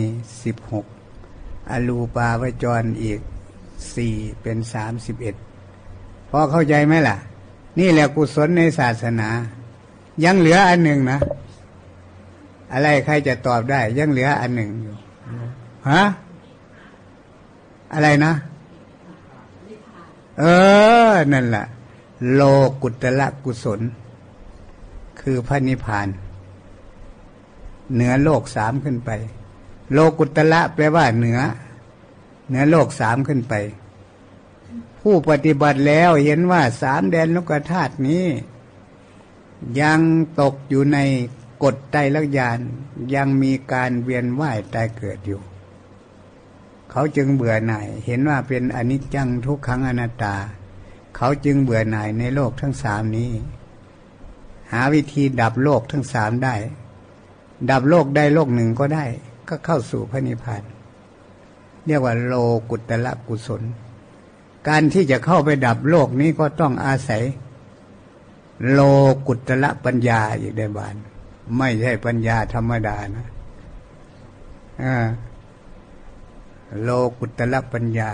สิบหกอรูปาวจรอีกสี่เป็นสามสิบเอ็ด พอเข้าใจไหมล่ะ นี่แหละกุศลในศาสนา ยังเหลืออันหนึ่งนะ อะไรใครจะตอบได้ ยังเหลืออันหนึ่งอยู่ฮะอะไรนะ เออ นั่นแหละโลกุตละกุศล คือพระนิพพาน เหนือโลกสามขึ้นไป โลกุตละแปลว่าเหนือ เหนือโลกสามขึ้นไป ผู้ปฏิบัติแล้วเห็นว่าสามแดนโลกธาตุนี้ ยังตกอยู่ในกฎไตรลักยานยังมีการเวียนว่ายตายเกิดอยู่ เขาจึงเบื่อหน่าย เห็นว่าเป็นอนิจจังทุกขังอนัตตา เขาจึงเบื่อหน่ายในโลกทั้งสามนี้ หาวิธีดับโลกทั้งสามได้ ดับโลกได้โลกหนึ่งก็ได้ ก็เข้าสู่พระนิพพานเรียกว่าโลกุตละกุศล การที่จะเข้าไปดับโลกนี้ก็ต้องอาศัย โลกุตละปัญญาอีกได้บาน ไม่ใช่ปัญญาธรรมดานะโลกุตละปัญญา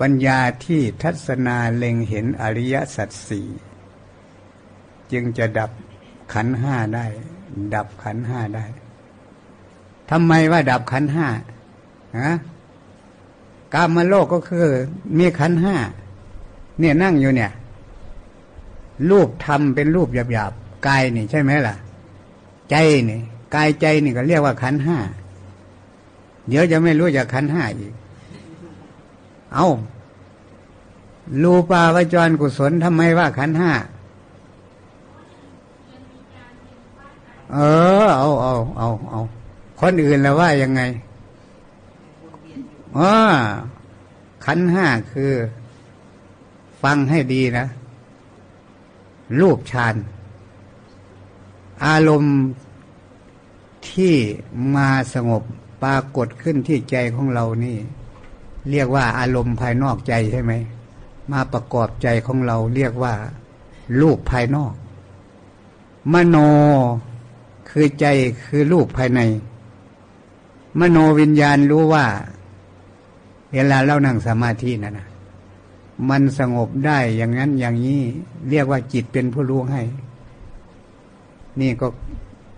ปัญญาที่ทัศนาเล็งเห็นอริยสัจสี่จึงจะดับขันห้าได้ ดับขันห้าได้ทำไมว่าดับขันห้าฮะ กามโลกก็คือมีขันห้าเนี่ยนั่งอยู่เนี่ย รูปธรรมเป็นรูปหยาบๆกายนี่ใช่ไหมล่ะ ใจนี่กายใจนี่ก็เรียกว่าขันห้าเดี๋ยวจะไม่รู้จักขันห้าอีก เอารูปาวจรกุศลทำไมว่าขันห้าเออ เอาเอาเอาเอาคนอื่นแล้วว่ายังไง อ๋อขันห้าคือ ฟังให้ดีนะ รูปฌาน อารมณ์ที่มาสงบปรากฏขึ้นที่ใจของเรานี่ เรียกว่าอารมณ์ภายนอกใจใช่ไหม มาประกอบใจของเราเรียกว่า รูปภายนอก มโนคือใจคือรูปภายใน มโนวิญญาณรู้ว่า เวลาเรานั่งสมาธินั่นนะมันสงบได้อย่างนั้นอย่างนี้เรียกว่าจิตเป็นผู้รู้ให้ นี่ก็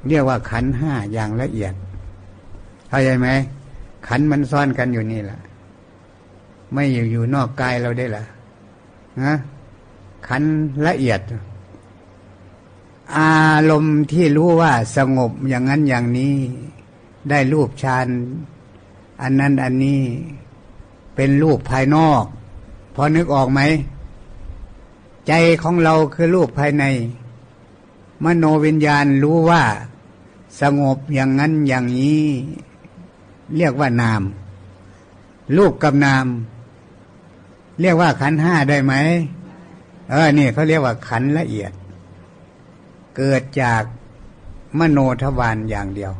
เรียกว่าขันห้าอย่างละเอียดเข้าใจไหมขันมันซ่อนกันอยู่นี่แหละไม่อยู่อยู่นอกกายเราได้ละนะขันละเอียด อารมณ์ที่รู้ว่าสงบอย่างนั้นอย่างนี้ ได้รูปฌานอันนั้นอันนี้ เป็นรูปภายนอก พอนึกออกไหม ใจของเราคือรูปภายใน มโนวิญญาณรู้ว่า สงบอย่างนั้นอย่างนี้ เรียกว่านาม รูปกับนาม เรียกว่าขันห้าได้ไหมเออนี่เขาเรียกว่าขันละเอียด เกิดจากมโนทวารอย่างเดียว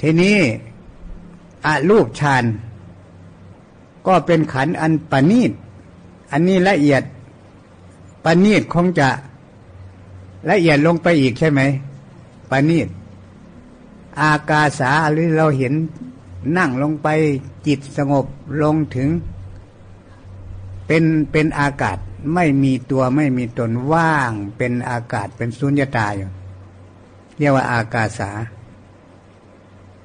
ทีนี้อรูปฌาน ก็เป็นขันอันปณีตอันนี้ละเอียดปณีตคงจะละเอียดลงไปอีกใช่ไหมปณีตอากาสาหรือเราเห็นนั่งลงไปจิตสงบลงถึง เป็นเป็นอากาศไม่มีตัวไม่มีตนว่างเป็นอากาศเป็นสุญญตาอยู่เรียกว่าอากาสา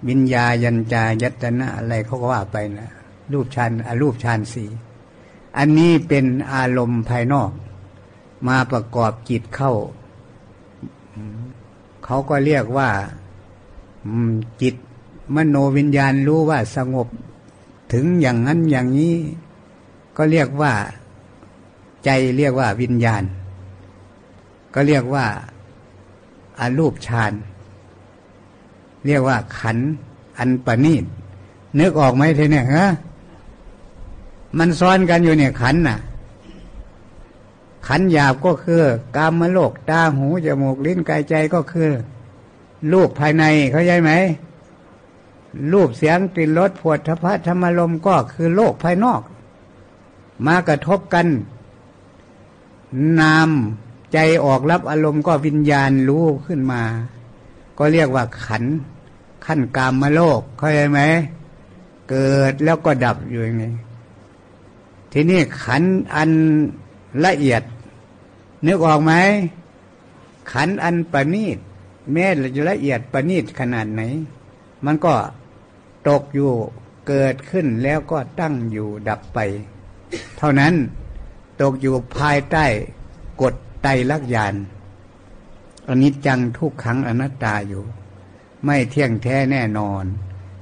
วิญญายัญจายัตนะอะไรเขาก็ว่าไปนะ รูปชันอรูปชันสีอันนี้เป็นอารมณ์ภายนอก มาประกอบจิตเข้า เขาก็เรียกว่าจิตมโนวิญญาณรู้ว่าสงบถึงอย่างนั้นอย่างนี้ ก็เรียกว่า ใจเรียกว่าวิญญาณ ก็เรียกว่าอารูปฌานเรียกว่าขันอันประณีตนึกออกไหมทีเนี่ยฮะ มันซ้อนกันอยู่เนี่ยขันน่ะ ขันหยาบก็คือกามโลกตาหูจมูกลิ้นกายใจก็คือรูปภายในเขาใช่ไหมรูปเสียงกลิ่นรสผวดทพะธรรมลมก็คือโลกภายนอก มากระทบกัน นามใจออกรับอารมณ์ก็วิญญาณรู้ขึ้นมา ก็เรียกว่าขัน ขั้นกามมาโลกเข้าใจไหม เกิดแล้วก็ดับอยู่อย่างนี้ ทีนี้ขันอันละเอียด นึกออกไหมขันอันประณีตแม้จะละเอียดประณีตขนาดไหน มันก็ตกอยู่เกิดขึ้นแล้วก็ตั้งอยู่ดับไป เท่านั้นตกอยู่ภายใต้กฎไตรลักษณ์อนิจจังทุกขังอนัตตาอยู่ ไม่เที่ยงแท้แน่นอน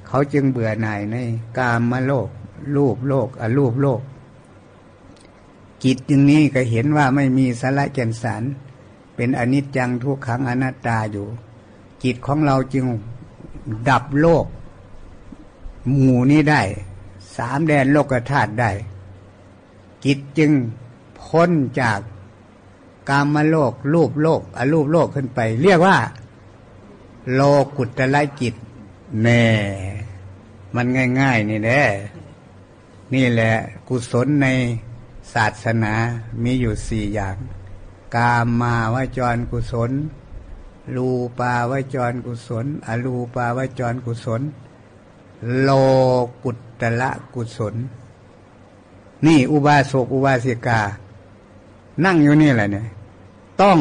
เขาจึงเบื่อหน่ายในกามมาโลก รูปโลกอรูปโลก จิตอย่างนี้ก็เห็นว่าไม่มีสาระแก่นสาร เป็นอนิจจังทุกขังอนัตตาอยู่ จิตของเราจึงดับโลก หมู่นี้ได้ สามแดนโลกธาตุได้ จิตจึงพ้นจากกามโลก รูปโลกอรูปโลกขึ้นไป เรียกว่า โลกุตละจิตแน่มันง่าย ๆ นี่แหละนี่แหละ กุศลใน ศาสนามีอยู่สี่อย่าง กามมาวจรกุศล รูปาวจรกุศล อรูปาวจรกุศล โลกุตละกุศล นี่อุบาสกอุบาสิกา นั่งอยู่นี่แหละเนี่ย ต้อง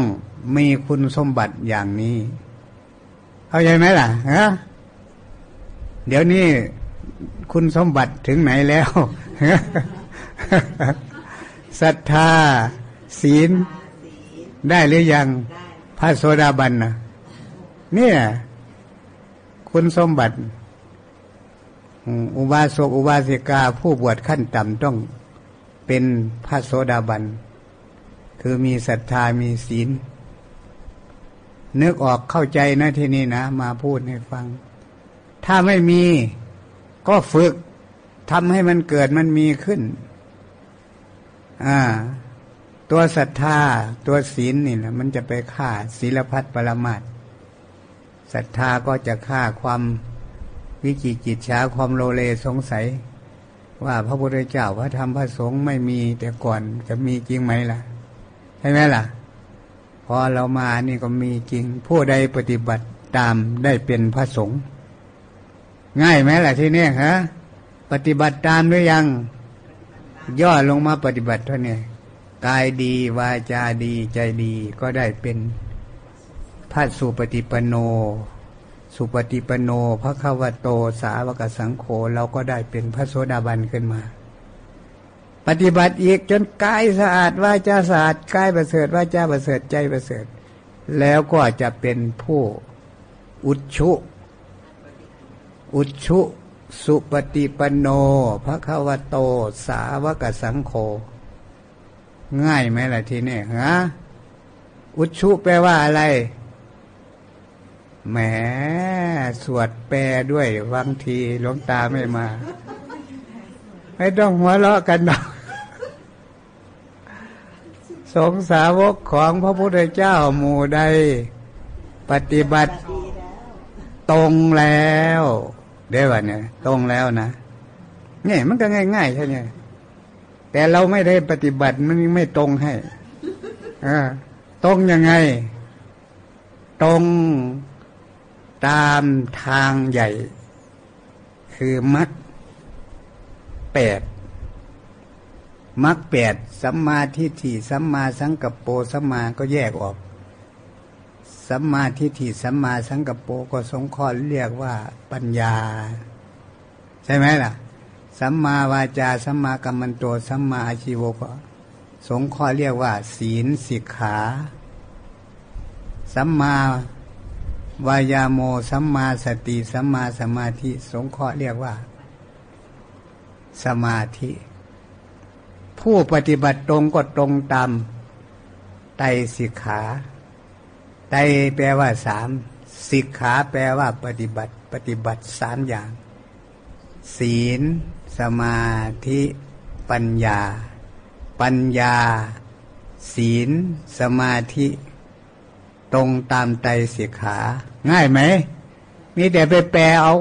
มีคุณสมบัติอย่างนี้ เข้าใจไหมล่ะฮะเดี๋ยวนี้คุณสมบัติถึงไหนแล้ว ศรัทธา ศีล ได้หรือยัง พระโสดาบันนะเนี่ย คุณสมบัติ อุบาสกอุบาสิกา ผู้บวชขั้นต่ำต้องเป็นพระโสดาบัน คือมีศรัทธามีศีล นึกออกเข้าใจนะที่นี่นะ มาพูดให้ฟัง ถ้าไม่มีก็ฝึกทำให้มันเกิดมันมีขึ้น อ่า ตัวศรัทธา ตัวศีลนี่แหละมันจะไปฆ่าศีลพัฒปรมาตศรัทธาก็จะฆ่าความวิจิจิตช้าความโลเลสงสัย ว่าพระพุทธเจ้าพระธรรมพระสงฆ์ไม่มีแต่ก่อนจะมีจริงไหมล่ะใช่ไหมล่ะ พอเรามานี่ก็มีจริง ผู้ใดปฏิบัติตามได้เป็นพระสงฆ์ง่ายไหมล่ะที่นี่ฮะปฏิบัติตามหรือยัง ย่อลงมาปฏิบัติเท่านี้กายดีวาจาดีใจดีก็ได้เป็นพระสุปฏิปโน สุปฏิปโนพระขาวโตสาวกสังโฆเราก็ได้เป็นพระโสดาบันขึ้นมา ปฏิบัติอีกจนกายสะอาดวาจาสะอาดกายประเสริฐวาจาประเสริฐใจประเสริฐ แล้วก็จะเป็นผู้อุชุ อุชุ สุปฏิปโนพระขาวโต สาวกสังโฆง่ายไหมล่ะทีนี้ฮะอุชุแปลว่าอะไรแหมสวดแปลด้วยบางทีหลวงตาไม่มา ไม่ต้องหัวเราะกันหรอกสงสาวกของพระพุทธเจ้าหมู่ใด ปฏิบัติตรงแล้ว ได้ว่าเนี่ย ตรงแล้วนะเนี่ยมันก็ง่ายๆใช่ไหมแต่เราไม่ได้ปฏิบัติมันไม่ตรงให้อตรงยังไง ตรงตามทางใหญ่ คือมักแปดมักแปดสัมมาทิฏฐิสัมมาสังกัปโปสัมมาก็แยกออก สัมมาทิฏฐิสัมมาสังกัปโปก็สงข้อเรียกว่าปัญญา ใช่ไหมล่ะ สัมมาวาจาสัมมากัมมันโตสัมมาอาชีโวก็สงข้อเรียกว่า ศีลสิกขา สัมมาวายาโมสัมมาสติสัมมาสมาธิ สงเคราะห์เรียกว่า สมาธิ ผู้ปฏิบัติตรงก็ตรงตามไตสิกขา ไตแปลว่าสามสิกขาแปลว่าปฏิบัติ ปฏิบัติสามอย่าง ศีล สมาธิปัญญา ปัญญา ศีล สมาธิ ตรงตามใจสิกขา ง่ายไหมมีแต่ไปแปลเอา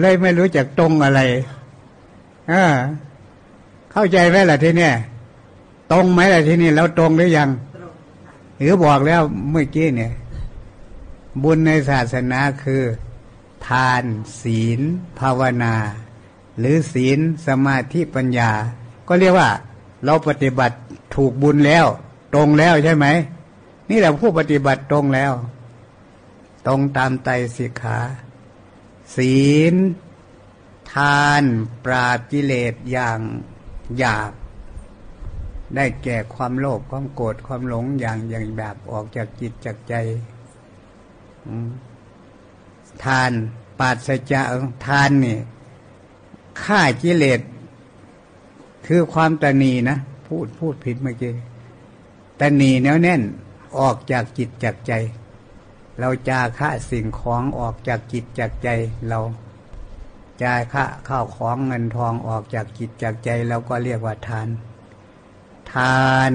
เลยไม่รู้จักตรงอะไรอเข้าใจไหมล่ะทีเนี้ยตรงไหมล่ะที่นี้แล้วตรงหรือยัง หรือบอกแล้วเมื่อกี้เนี่ย บุญในศาสนาคือ ทาน ศีล ภาวนา หรือศีลสมาธิปัญญา ก็เรียกว่า เราปฏิบัติถูกบุญแล้ว ตรงแล้วใช่ไหม นี่แหละผู้ปฏิบัติตรงแล้ว ตรงตามไตสิกขา ศีล ทาน ปราบกิเลสอย่างหยาบ ได้แก่ความโลภความโกรธความหลงอย่างอย่างแบบออกจากจิตจากใจทานปาศจะทานนี่ฆ่ากิเลสคือความตนีนะ พูดพูดผิดเมื่อกี้ตนีแน่วแน่นออกจากจิตจากใจ เราจาค่าสิ่งของออกจากจิตจากใจเราจาค่าข้าวของเงินทองออกจากจิตจากใจเราก็เรียกว่าทาน ทาน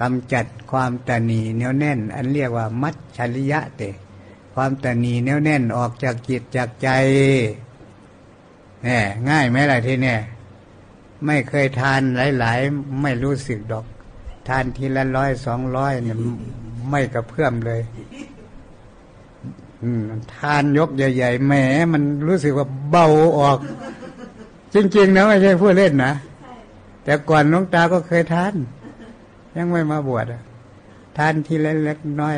กำจัดความตนีเนียวแน่น อันเรียกว่ามัจฉริยะเตความตนีเนียวแน่นออกจากจิตจากใจเนี่ยง่ายไหมล่ะที่เนี่ยไม่เคยทานหลาย ๆ ไม่รู้สึกดอก ทานทีละร้อยสองร้อยเนี่ยไม่กระเพื่อมเลยทานยกใหญ่ ๆแหมมันรู้สึกว่าเบาออก จริง ๆ นะไม่ใช่พูดเล่นนะ แต่ก่อนน้องตาก็เคยทาน ยังไม่มาบวชทานทีละเล็กน้อย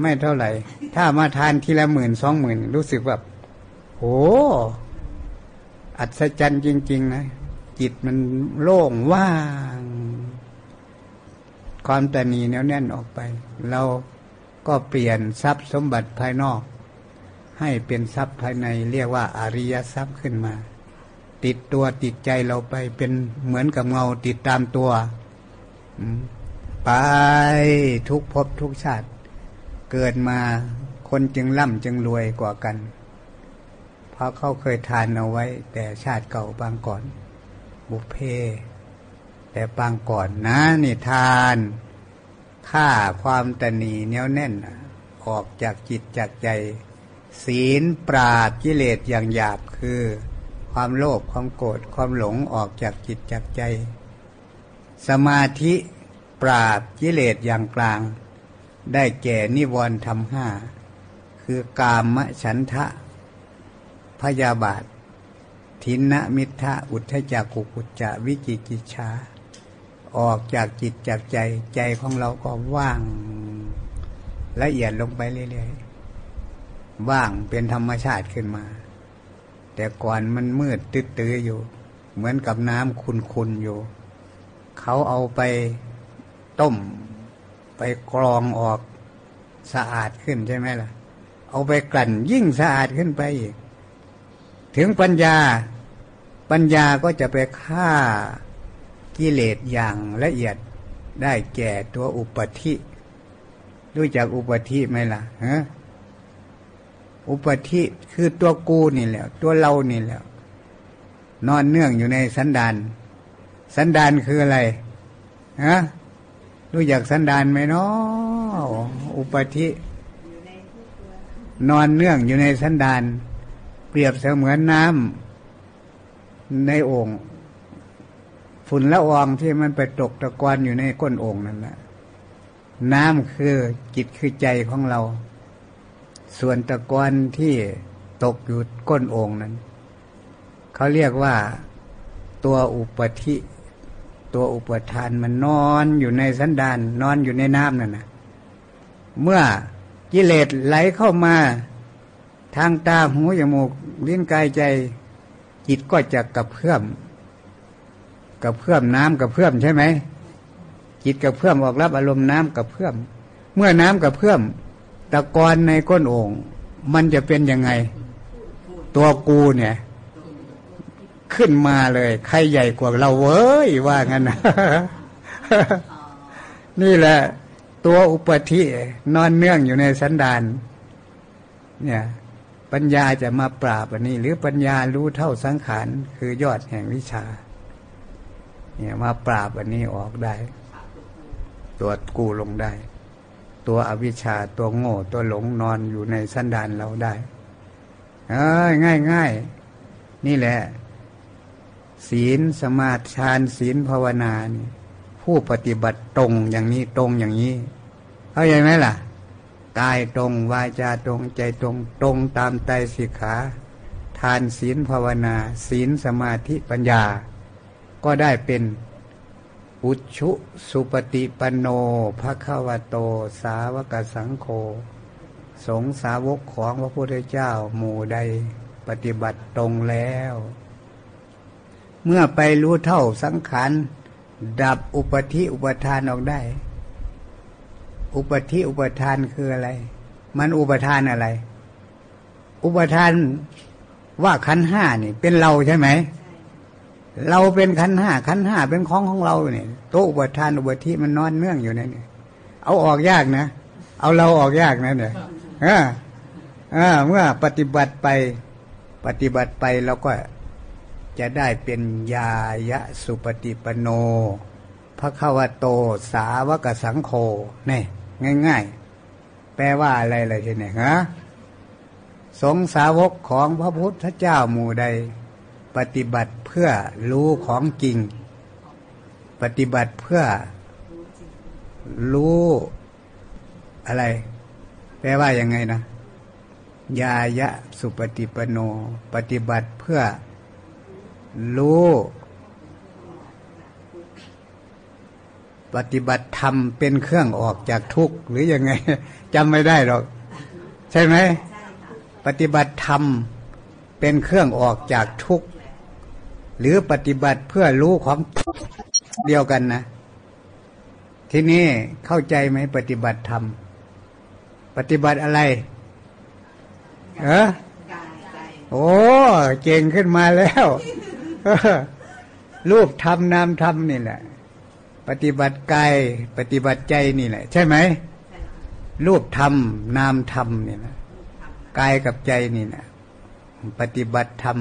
ไม่เท่าไหร่ ถ้ามาทานทีละหมื่นสองหมื่นรู้สึกแบบโหอัศจรรย์จริง ๆ นะ จิตมันโล่งว่าง ความตนีแนวแน่นออกไป เราก็เปลี่ยนทรัพย์สมบัติภายนอก ให้เป็นทรัพย์ภายในเรียกว่าอริยทรัพย์ขึ้นมา ติดตัวติดใจเราไปเป็นเหมือนกับเงาติดตามตัวไปทุกภพทุกชาติ เกิดมาคนจึงร่ำจึงรวยกว่ากัน เพราะเขาเคยทานเอาไว้ แต่ชาติเก่าบางก่อน บุพเพ แต่บางก่อนนะนี่ทานฆ่าความตนีเนี้ยแน่น ออกจากจิตจากใจ ศีลปราบกิเลสอย่างหยาบคือ ความโลภความโกรธความหลงออกจากจิตจากใจ สมาธิปราบกิเลสอย่างกลาง ได้แก่นิวรณ์ทำห้าคือกามฉันทะ พยาบาท ทินนะมิทะอุทธจักกุกุจจะวิจิกิจชาออกจากจิตจากใจใจของเราก็ว่าง ละเอียดลงไปเรื่อยๆว่างเป็นธรรมชาติขึ้นมา แต่ก่อนมันมืดตื้อๆอยู่ เหมือนกับน้ำคุนๆอยู่ เขาเอาไปต้ม ไปกรองออกสะอาดขึ้นใช่ไหมล่ะ เอาไปกลั่นยิ่งสะอาดขึ้นไปอีก ถึงปัญญาปัญญาก็จะไปฆ่ากิเลสอย่างละเอียดได้แก่ตัวอุปธิ รู้จักอุปธิไหมล่ะฮะ อุปธิคือตัวกูนี่แหละตัวเรานี่แหละนอนเนื่องอยู่ในสันดานสันดานคืออะไรฮะรู้จักสันดานไหมเนาะอุปธินอนเนื่องอยู่ในสันดาน เปรียบเสมือนน้ำในโอ่งฝุ่นละอองที่มันไปตกตะกอนอยู่ในก้นโอ่งนั่นแหละน้ำคือจิตคือใจของเรา ส่วนตะกอนที่ตกอยู่ก้นโอ่งนั้น เขาเรียกว่าตัวอุปธิ ตัวอุปทานมันนอนอยู่ในสันดานนอนอยู่ในน้ำนั่นนะเมื่อกิเลสไหลเข้ามาทางตาหูจมูกลิ้นกายใจ จิตก็จะกระเพื่อมกับเพื่อมน้ำกับเพื่อมใช่ไหมจิตกับเพื่อมออกรับอารมณ์น้ำกับเพื่อม เมื่อน้ำกับเพื่อม ตะกอนในก้นโอ่งมันจะเป็นยังไง ตัวกูเนี่ย ขึ้นมาเลย ใครใหญ่กว่าเราเว้ยว่างั้นนะนี่แหละ ตัวอุปธินอนเนื่องอยู่ในสันดานเนี่ย ปัญญาจะมาปราบอันนี้ หรือปัญญารู้เท่าสังขารคือยอดแห่งวิชา เนี่ยมาปราบอันนี้ออกได้ตัวกูลงได้ ตัวอวิชชาตัวโง่ตัวหลงนอนอยู่ในสันดานเราได้ เอ้ยง่ายง่ายนี่แหละ ศีลสมาทานศีลภาวนานี่ผู้ปฏิบัติตรงอย่างนี้ตรงอย่างนี้ เข้าใจไหมล่ะกายตรงวาจาตรงใจตรงตรงตามใจสิกขา ทานศีลภาวนา ศีลสมาธิปัญญา ก็ได้เป็น อุชุสุปฏิปันโนภะคะวะโต สาวกสังโฆสงสาวกของพระพุทธเจ้าหมู่ใดปฏิบัติตรงแล้ว เมื่อไปรู้เท่าสังขารดับอุปธิอุปทานออกได้ อุปธิอุปทานคืออะไร มันอุปทานอะไร อุปทานว่าขันห้านี่ เป็นเราใช่ไหม เราเป็นขันห้าขันห้าเป็นของของเราเนี่ยโตอุปทานอุปธิมันนอนเนื่องอยู่นั่นเนี่ยเอาออกยากนะ เอาเราออกยากนะเนี่ยเออเออเมื่อปฏิบัติไปปฏิบัติไปเราก็จะได้เป็นยายะสุปฏิปโนพระขาวโตสาวกสังโฆนี่ง่าย ๆ แปลว่าอะไรเลยทีนี้ฮะสงสาวกของพระพุทธเจ้าหมู่ใด ปฏิบัติเพื่อรู้ของจริง ปฏิบัติเพื่อรู้อะไร แปลว่ายังไงนะยายะสุปฏิปโน ปฏิบัติเพื่อรู้ปฏิบัติธรรมเป็นเครื่องออกจากทุกข์หรือยังไงจำไม่ได้หรอก ใช่ไหม ปฏิบัติธรรมเป็นเครื่องออกจากทุกข์ หรือปฏิบัติเพื่อรู้ของเดียวกันนะ ทีนี้เข้าใจไหมปฏิบัติธรรม ปฏิบัติอะไร เออโอ้เก่งขึ้นมาแล้วรูปธรรมนามธรรมนี่แหละ ปฏิบัติกายปฏิบัติใจนี่แหละ ใช่ไหมรูปธรรมนามธรรมนี่นะกายกับใจนี่นะปฏิบัติธรรม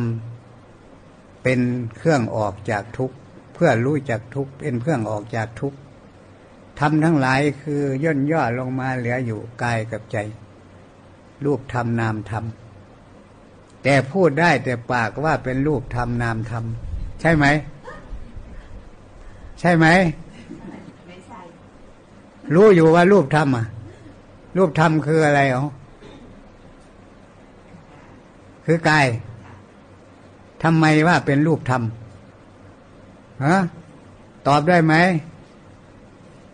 เป็นเครื่องออกจากทุกข์เพื่อรู้จักทุกข์เป็นเครื่องออกจากทุกข์ทำทั้งหลายคือย่นย่อลงมาเหลืออยู่กายกับใจ รูปธรรมนามธรรมแต่พูดได้แต่ปากว่าเป็นรูปธรรมนามธรรมใช่ไหม ใช่ไหมรู้อยู่ว่ารูปธรรมอะ รูปธรรมคืออะไรอ๋อคือกาย ทำไมว่าเป็นรูปธรรมฮะตอบได้ไหม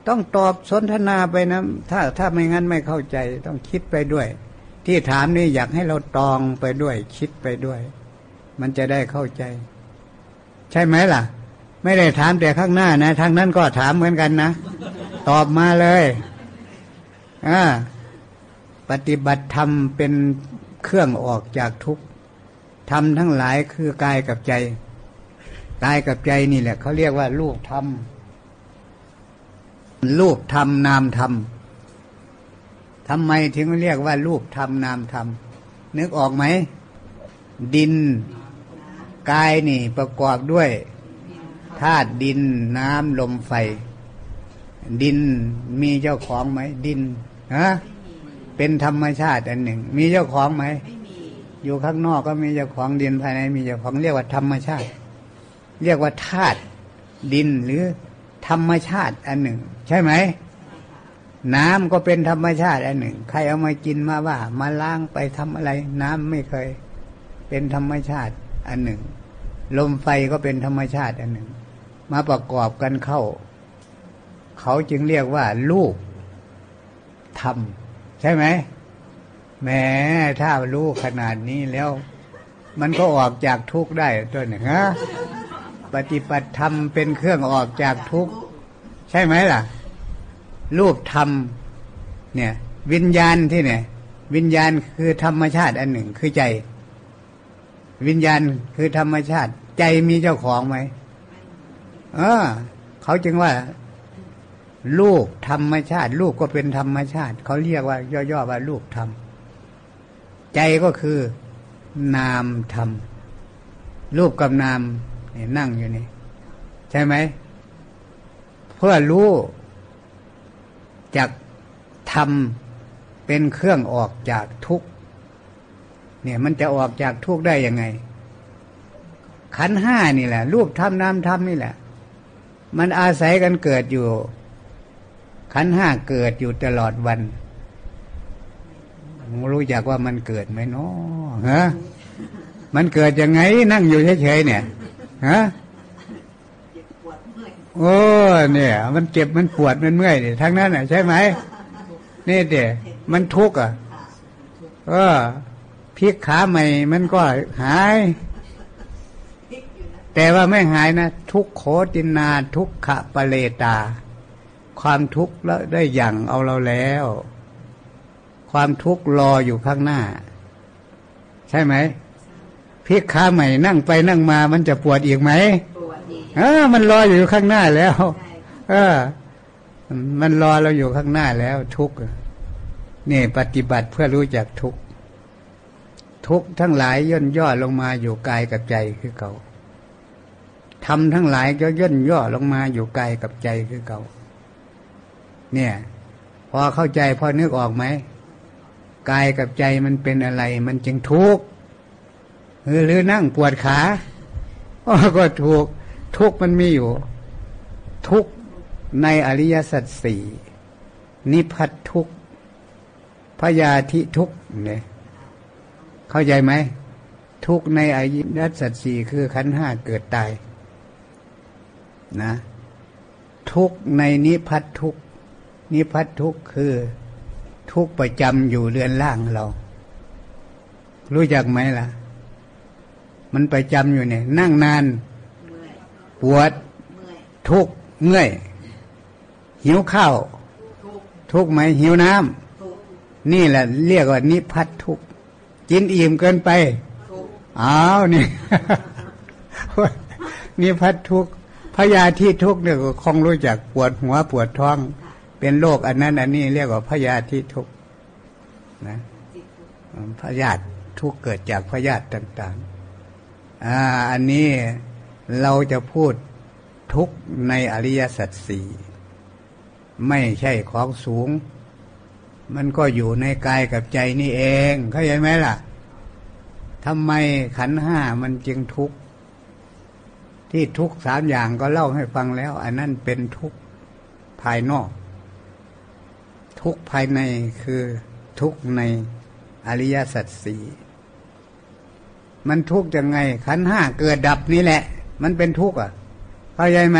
ต้องตอบสนทนาไปนะ ถ้าถ้าไม่งั้นไม่เข้าใจ ต้องคิดไปด้วย ที่ถามนี่อยากให้เราตองไปด้วย คิดไปด้วย มันจะได้เข้าใจ ใช่ไหมล่ะ ไม่ได้ถามแต่ข้างหน้านะทางนั้นก็ถามเหมือนกันนะ ตอบมาเลยอ่าปฏิบัติธรรมเป็นเครื่องออกจากทุกข์ ธรรมทั้งหลายคือกายกับใจกายกับใจนี่แหละเขาเรียกว่าลูกธรรมลูกธรรมนามธรรมทำไมถึงเรียกว่าลูกธรรมนามธรรมนึกออกไหม ดินกายนี่ประกอบด้วยธาตุดินน้ำลมไฟ ดินมีเจ้าของไหมดินฮะเป็นธรรมชาติอันหนึ่ง มีเจ้าของไหม อยู่ข้างนอกก็มีเจ้าของดินภายในมีเจ้าของเรียกว่าธรรมชาติ เรียกว่าธาตุดินหรือธรรมชาติอันหนึ่ง ใช่ไหม น้ำก็เป็นธรรมชาติอันหนึ่ง ใครเอามากินมาว่า มาล้างไปทำอะไร น้ำไม่เคย เป็นธรรมชาติอันหนึ่ง ลมไฟก็เป็นธรรมชาติอันหนึ่ง มาประกอบกันเข้า เขาจึงเรียกว่า ลูกธรรม ใช่ไหม แม้ถ้ารู้ขนาดนี้แล้ว มันก็ออกจากทุกข์ได้ตัวหนึ่งฮะปฏิปัติธรรมเป็นเครื่องออกจากทุกข์ใช่ไหมล่ะ รูปธรรมเนี่ย วิญญาณที่เนี่ย วิญญาณคือธรรมชาติอันหนึ่งคือใจ วิญญาณคือธรรมชาติ ใจมีเจ้าของไหมเออเขาจึงว่าลูกธรรมชาติ ลูกก็เป็นธรรมชาติ เขาเรียกว่า ย่อๆว่าลูกธรรม ใจก็คือนามธรรม รูปกับนามนี่นั่งอยู่นี่ ใช่ไหม เพื่อรู้จากธรรมเป็นเครื่องออกจากทุกเนี่ยมันจะออกจากทุกได้ยังไง ขันห้านี่แหละ รูปธรรมนามธรรมนี่แหละ มันอาศัยกันเกิดอยู่ ขันห้าเกิดอยู่ตลอดวัน รู้จักว่ามันเกิดไหมเนาะฮะมันเกิดยังไง นั่งอยู่เฉยๆเนี่ยฮะโอ้เนี่ย มันเจ็บมันปวดมันเมื่อยเนี่ยทั้งนั้นอะ ใช่ไหมนี่เดี๋ยมันทุกข์อะเออพิกขาใหม่ มันก็หาย แต่ว่าไม่หายนะ ทุกโคตินาทุกขะปะเลตา ความทุกข์แล้วได้อย่างเอาเราแล้ว ความทุกข์รออยู่ข้างหน้า ใช่ไหมพิกขาใหม่นั่งไปนั่งมามันจะปวดอีกไหมปวดอีกเออ มันรออยู่ข้างหน้าแล้ว เออ มันรอเราอยู่ข้างหน้าแล้ว ทุกข์นี่ปฏิบัติเพื่อรู้จักทุกข์ทุกข์ทั้งหลายย่นย่อลงมาอยู่กายกับใจคือเขาทำทั้งหลายก็ย่นย่อลงมาอยู่กายกับใจคือเขาเนี่ย พอเข้าใจพอนึกออกไหม กายกับใจมันเป็นอะไร มันจึงทุกข์หรือนั่งปวดขาก็ถูกทุกข์มันมีอยู่ ทุกข์ในอริยสัจสี่นิพัททุกข์พยาธิทุกข์เนี่ยเข้าใจไหมทุกข์ในอริยสัจสี่คือขันห้าเกิดตายนะทุกข์ในนิพัททุกข์นิพัททุกข์คือ ทุกประจำอยู่เรือนล่างเรา รู้จักไหมล่ะ มันประจำอยู่เนี่ย นั่งนาน ปวด ทุกเมื่อย หิวข้าว ทุกไหมหิวน้ำนี่แหละ เรียกว่านิพัททุกกินอิ่มเกินไปอ้าวนี่นิพัททุกพยาธิทุกเนี่ยก็คงรู้จักปวดหัวปวดท้อง เป็นโรคอันนั้นอันนี้เรียกว่าพยาธิทุกนะพยาธิทุกเกิดจากพยาธิต่างๆอ่าอันนี้เราจะพูดทุกในอริยสัจสี่ไม่ใช่ของสูง มันก็อยู่ในกายกับใจนี่เอง เข้าใจไหมล่ะทำไมขันห้ามันจึงทุกข์ที่ทุกสามอย่างก็เล่าให้ฟังแล้ว อันนั้นเป็นทุกข์ภายนอก ทุกภายในคือทุกในอริยสัจสี่มันทุกยังไง ขันห้าเกิดดับนี่แหละ มันเป็นทุกข์อะเข้าใจไหม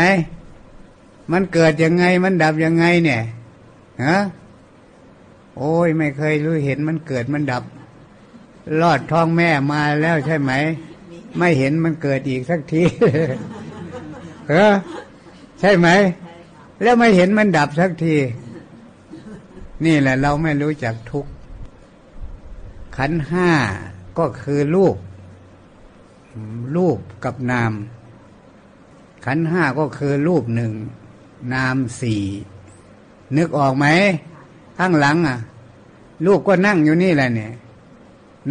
มันเกิดยังไงมันดับยังไงเนี่ยฮะโอ้ยไม่เคยรู้เห็นมันเกิดมันดับ รอดท้องแม่มาแล้วใช่ไหม ไม่เห็นมันเกิดอีกสักทีเออใช่ไหม แล้วไม่เห็นมันดับสักที นี่แหละเราไม่รู้จักทุกขันห้าก็คือรูป รูปกับนาม ขันห้าก็คือรูปหนึ่ง นามสี่ นึกออกไหมข้างหลังอะลูกก็นั่งอยู่นี่แหละเนี่ย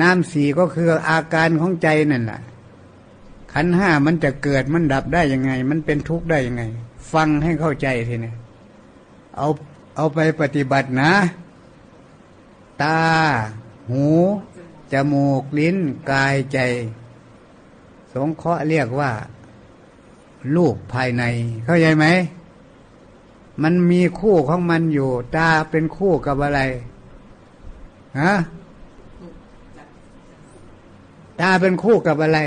นามสี่ก็คืออาการของใจนั่นแหละขันห้ามันจะเกิดมันดับได้ยังไง มันเป็นทุกข์ได้ยังไง ฟังให้เข้าใจทีนี้เอา เอาไปปฏิบัตินะ ตา หู จมูก ลิ้น กายใจ สงเคราะห์เรียกว่า ลูกภายใน เข้าใจไหม มันมีคู่ของมันอยู่ ตาเป็นคู่กับอะไร ฮะ ตาเป็นคู่กับอะไร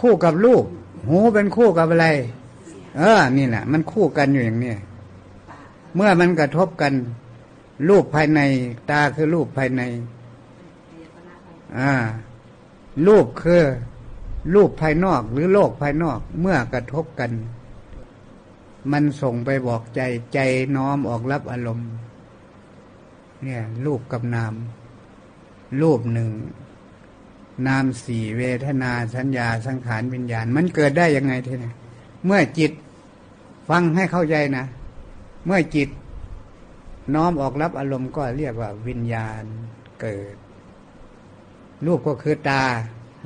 คู่กับลูก หูเป็นคู่กับอะไร เออ นี่แหละมันคู่กันอยู่อย่างนี้ เมื่อมันกระทบกัน รูปภายใน ตาคือรูปภายใน อ่า รูปคือรูปภายนอกหรือโลกภายนอก เมื่อกระทบกัน มันส่งไปบอกใจใจน้อมออกรับอารมณ์ เนี่ย รูปกับนาม รูปหนึ่ง นามสี่เวทนาสัญญาสังขารวิญญาณ มันเกิดได้ยังไงทีนี้เมื่อจิตฟังให้เข้าใจนะ เมื่อจิตน้อมออกรับอารมณ์ก็เรียกว่าวิญญาณเกิด รูปก็คือตา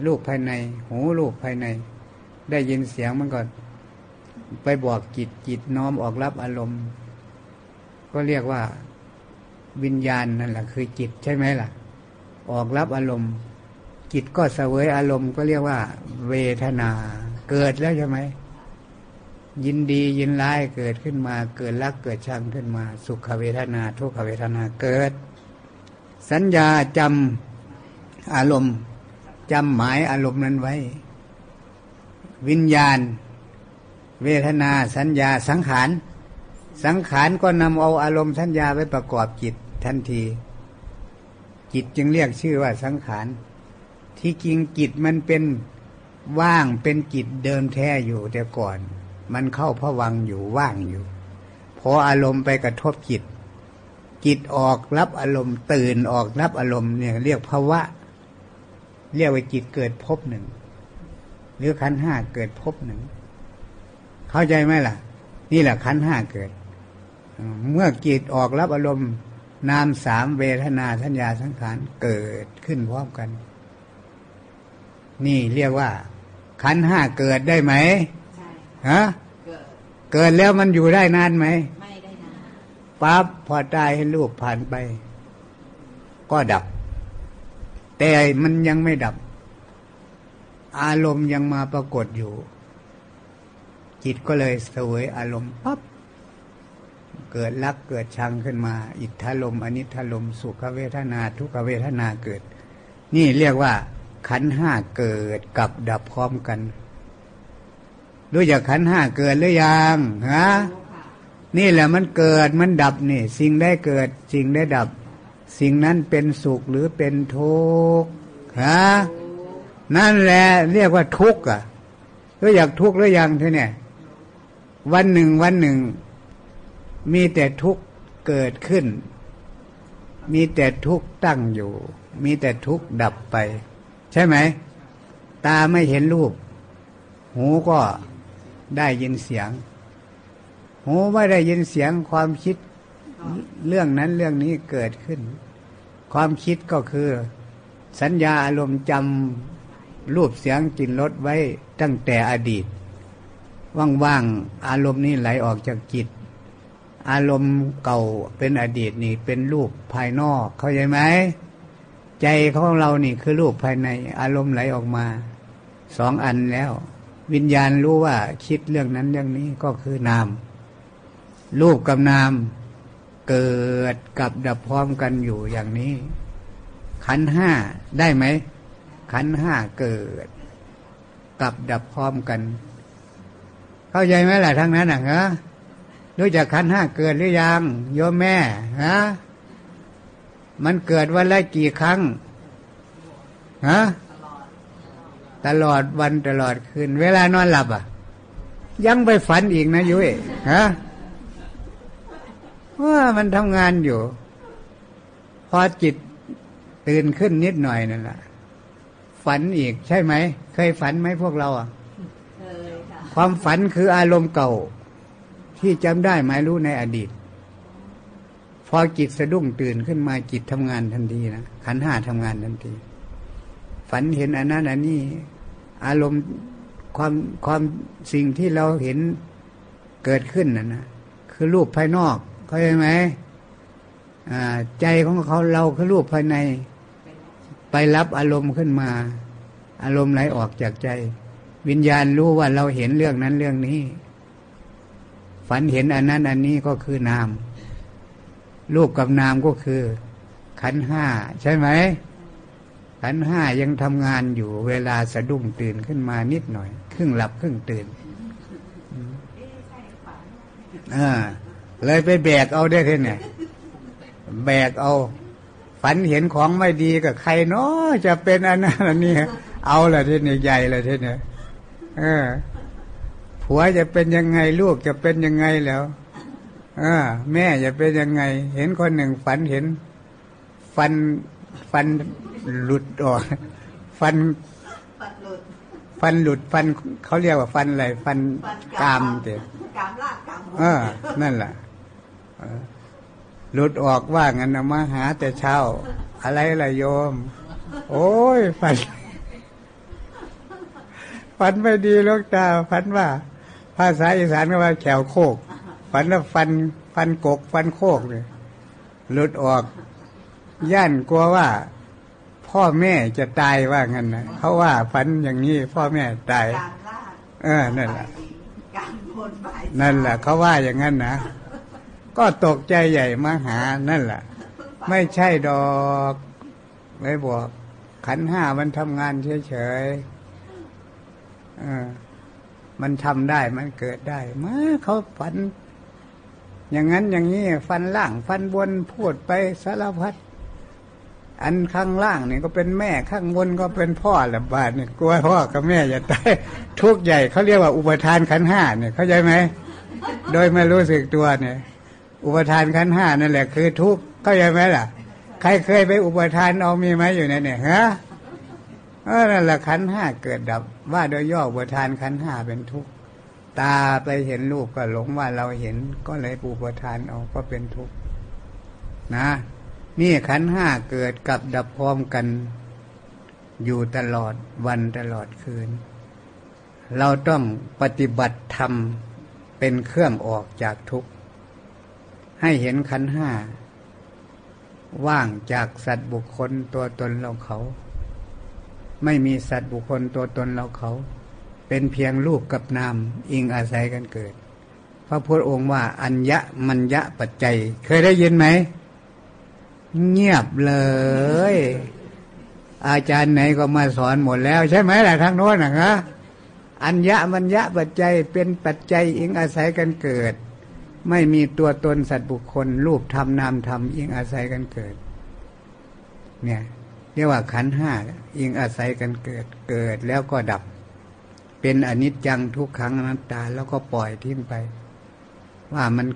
รูปภายใน หูรูปภายใน ได้ยินเสียงมันก็ไปบอกจิตจิตน้อมออกรับอารมณ์ ก็เรียกว่าวิญญาณนั่นแหละคือจิตใช่ไหมล่ะ ออกรับอารมณ์ จิตก็เสวยอารมณ์ก็เรียกว่า เวทนา เกิดแล้วใช่ไหม ยินดียินร้ายเกิดขึ้นมา เกิดรักเกิดชังขึ้นมา สุขเวทนา ทุกขเวทนาเกิด สัญญาจำอารมณ์จำหมายอารมณ์นั้นไว้ วิญญาณ เวทนาสัญญาสังขารสังขารก็นำเอาอารมณ์สัญญาไว้ประกอบจิตทันที จิตจึงเรียกชื่อว่าสังขาร ที่จริงจิตมันเป็นว่างเป็นจิตเดิมแท้อยู่แต่ก่อน มันเข้าพวังอยู่ว่างอยู่ พออารมณ์ไปกระทบจิต จิตออกรับอารมณ์ตื่นออกรับอารมณ์เนี่ย เรียกภาวะ เรียกว่าจิตเกิดพบหนึ่ง หรือขันห้าเกิดพบหนึ่ง เข้าใจไหมล่ะ นี่แหละขันห้าเกิด เมื่อจิตออกรับอารมณ์นามสามเวทนาสัญญาสังขารเกิดขึ้นพร้อมกัน นี่เรียกว่า ขันห้าเกิดได้ไหม ฮะเกิดแล้วมันอยู่ได้นานไหมไม่ได้นานปั๊บพอตายให้ลูกผ่านไป ก็ดับ แต่มันยังไม่ดับ อารมณ์ยังมาปรากฏอยู่ จิตก็เลยเสวยอารมณ์ปั๊บเกิดรักเกิดชังขึ้นมา อิทธาลมอนิธาลมสุขเวทนา ทุกเวทนาเกิด นี่เรียกว่าขันห้าเกิดกับดับพร้อมกัน รู้จักขันห้าเกิดหรือยังฮะนี่แหละมันเกิดมันดับนี่ สิ่งได้เกิด สิ่งได้ดับ สิ่งนั้นเป็นสุขหรือเป็นทุกข์ฮะนั่นแหละเรียกว่าทุกข์อะรู้จักทุกข์หรือยังเทีเนี่ย วันหนึ่งวันหนึ่ง มีแต่ทุกข์เกิดขึ้น มีแต่ทุกข์ตั้งอยู่ มีแต่ทุกข์ดับไป ใช่ไหม ตาไม่เห็นรูป หูก็ ได้ยินเสียง หูไม่ได้ยินเสียงความคิดเรื่องนั้นเรื่องนี้เกิดขึ้น ความคิดก็คือ สัญญาอารมณ์จำรูปเสียงกลิ่นรสไว้ตั้งแต่อดีต ว่างๆอารมณ์นี้ไหลออกจากจิต อารมณ์เก่าเป็นอดีตนี่เป็นรูปภายนอก เข้าใจไหมใจของเรานี่คือรูปภายใน อารมณ์ไหลออกมาสองอันแล้ว วิญญาณรู้ว่าคิดเรื่องนั้นเรื่องนี้ก็คือนาม รูปกับนามเกิดกับดับพร้อมกันอยู่อย่างนี้ ขันห้าได้ไหม ขันห้าเกิด กับดับพร้อมกัน เข้าใจไหมล่ะทั้งนั้นอะฮะรู้จักขันห้าเกิดหรือยังโยมแม่ฮะมันเกิดวันละกี่ครั้งฮะ ตลอดวันตลอดคืน เวลานอนหลับอะ ยังไปฝันอีกนะยุ้ยฮะว่ามันทำงานอยู่ พอจิตตื่นขึ้นนิดหน่อยนั่นแหละฝันอีกใช่ไหม เคยฝันไหมพวกเราอะความฝันคืออารมณ์เก่า ที่จำได้หมายรู้ในอดีต พอจิตสะดุ้งตื่นขึ้นมาจิตทำงานทันทีนะขันห้าทำงานทันที ฝันเห็นอันนั้นอันนี้ อารมณ์ความความสิ่งที่เราเห็นเกิดขึ้นนั่นนะคือรูปภายนอกเข้าใจไหมใจของเขาเราคือรูปภายใน ไปรับอารมณ์ขึ้นมา อารมณ์ไหลออกจากใจ วิญญาณรู้ว่าเราเห็นเรื่องนั้นเรื่องนี้ ฝันเห็นอันนั้นอันนี้ก็คือนามรูปกับนามก็คือ ขันห้าใช่ไหม ขันห้ายังทำงานอยู่เวลาสะดุ้งตื่นขึ้นมานิดหน่อย ครึ่งหลับครึ่งตื่นอ่าเลยไปแบกเอาได้ทีเนี่ยแบกเอา ฝันเห็นของไม่ดีกับใครเนาะจะเป็นอันนั้นอันนี้เอาละทีนี้ใหญ่ละทีนี้เออผัวจะเป็นยังไงลูกจะเป็นยังไงแล้วเออแม่จะเป็นยังไง เห็นคนหนึ่งฝันเห็น ฟันฟัน หลุดออก ฟันฟันหลุดฟันเขาเรียกว่าฟันอะไรฟันกามเด็กกามลากกามเออ นั่นแหละหลุดออกว่างั้นนะมาหาแต่เช้า อะไรล่ะโยม โอ้ยฝันฝันไม่ดีลูกตาฝันว่า ภาษาอีสานก็ว่าแขวโคกฝันว่าฟันฟันกก ฟันโคกเลยหลุดออก ย่านกลัวว่า พ่อแม่จะตายว่างั้นนะเขาว่าฝันอย่างนี้พ่อแม่ตายเออนั่นแหละนั่นแหละเขาว่าอย่างนั้นนะก็ตกใจใหญ่มาหานั่นแหละไม่ใช่ดอกไม่บอก ขันห้ามันทำงานเฉยๆมันทำได้มันเกิดได้มาเขาฝัน อย่างนั้นอย่างนี้ ฟันล่าง ฟันบนพูดไปสารพัด อันข้างล่างเนี่ยก็เป็นแม่ข้างบนก็เป็นพ่อละบาทเนี่ยกลัวพ่อกับแม่จะตายทุกใหญ่เขาเรียกว่าอุปทานขันห้าเนี่ยเข้าใจไหมโดยไม่รู้สึกตัวเนี่ย อุปทานขันห้านั่นแหละคือทุกเข้าใจไหมล่ะ ใครเคยไปอุปทานเอามีไหมอยู่ในเนี่ยฮะเออนั่นแหละขันห้าเกิดดับ ว่าโดยย่ออุปทานขันห้าเป็นทุกข์ตาไปเห็นรูปก็หลงว่าเราเห็นก็เลยอุปทานเอาก็เป็นทุกข์นะ นี่ขันห้าเกิดกับดับพร้อมกันอยู่ตลอดวันตลอดคืน เราต้องปฏิบัติธรรมเป็นเครื่องออกจากทุกข์ ให้เห็นขันห้า ว่างจากสัตว์บุคคลตัวตนเราเขา ไม่มีสัตว์บุคคลตัวตนเราเขา เป็นเพียงรูปกับนามอิงอาศัยกันเกิด พระพุทธองค์ว่าอัญญะมัญญะปัจจัย เคยได้ยินไหม เงียบเลย อาจารย์ไหนก็มาสอนหมดแล้ว ใช่ไหมล่ะทางโน้นนะฮะอัญญะมัญญะปัจจัยเป็นปัจจัยอิงอาศัยกันเกิด ไม่มีตัวตนสัตว์บุคคล รูปธรรมนามธรรมอิงอาศัยกันเกิด เนี่ยเรียกว่าขันห้าอิงอาศัยกันเกิดเกิดแล้วก็ดับ เป็นอนิจจังทุกขังอนัตตาแล้วก็ปล่อยทิ้งไป ว่ามัน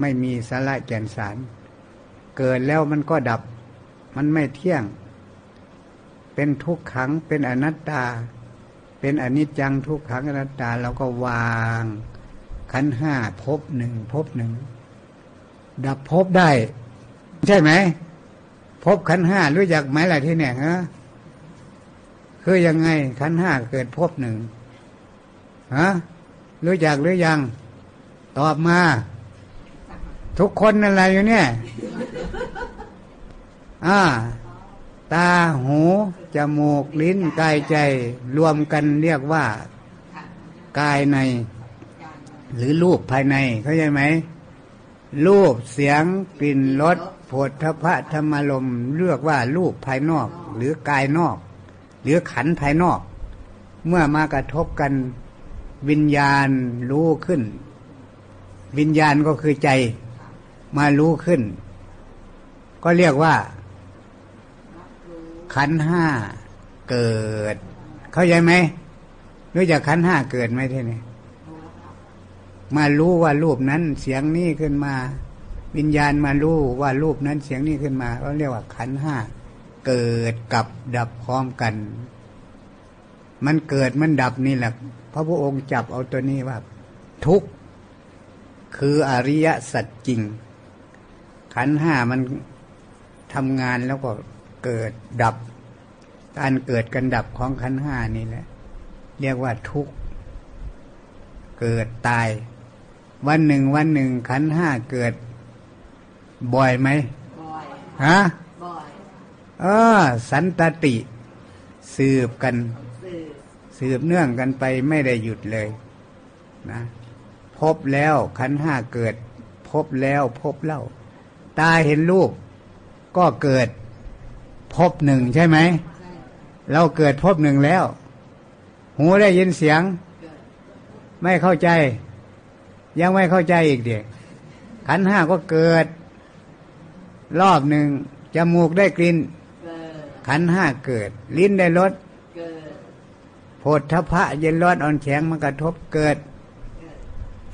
ไม่มีสาระแก่นสาร เกิดแล้วมันก็ดับ มันไม่เที่ยง เป็นทุกขัง เป็นอนัตตา เป็นอนิจจังทุกขังอนัตตาเราก็วาง ขันห้าพบหนึ่งพบหนึ่งดับพบได้ ใช่ไหมพบขันห้ารู้จักไหมล่ะที่เนี่ยฮะคือยังไงขันห้าเกิดพบหนึ่งฮะรู้จักหรือยัง ตอบมา ทุกคนอะไรอยู่เนี่ย อ่า ตาหู จมูก ลิ้น กายใจ รวมกันเรียกว่า กายใน หรือรูปภายใน เข้าใจไหม รูป เสียง กลิ่น รสผฏฐพะธรรมลมเรียกว่ารูปภายนอก หรือกายนอก หรือขันภายนอก เมื่อมากระทบกันวิญญาณรู้ขึ้น วิญญาณก็คือใจ มารู้ขึ้น ก็เรียกว่า ขันห้าเกิด เข้าใจไหมรู้จักขันห้าเกิดไหมท่นี่มารู้ว่ารูปนั้นเสียงนี้ขึ้นมา วิญญาณมารู้ว่ารูปนั้นเสียงนี้ขึ้นมาก็เรียกว่าขันห้าเกิดกับดับพร้อมกัน มันเกิดมันดับนี่แหละพระพุทธองค์จับเอาตัวนี้ว่า ทุกคืออริยสัจจริง ขันห้ามันทำงานแล้วก็เกิดดับ การเกิดกันดับของขันห้านี่แหละ เรียกว่าทุกเกิดตาย วันหนึ่งวันหนึ่งขันห้าเกิด บ่อยไหมบ่อยฮะบ่อยเออ สันตติ สืบกัน สืบเนื่องกันไปไม่ได้หยุดเลยนะพบแล้วขันห้าเกิด พบแล้วพบเล่า ตาเห็นรูปก็เกิดพบหนึ่งใช่ไหม เราเกิดพบหนึ่งแล้ว หูได้ยินเสียง ไม่เข้าใจ ยังไม่เข้าใจอีกเด็กขันห้าก็เกิด รอบหนึ่งจมูกได้กลิ่นขันห้าเกิด ลิ้นได้รสโพธพะเย็นร้อนอ่อนแข็งมันกระทบเกิด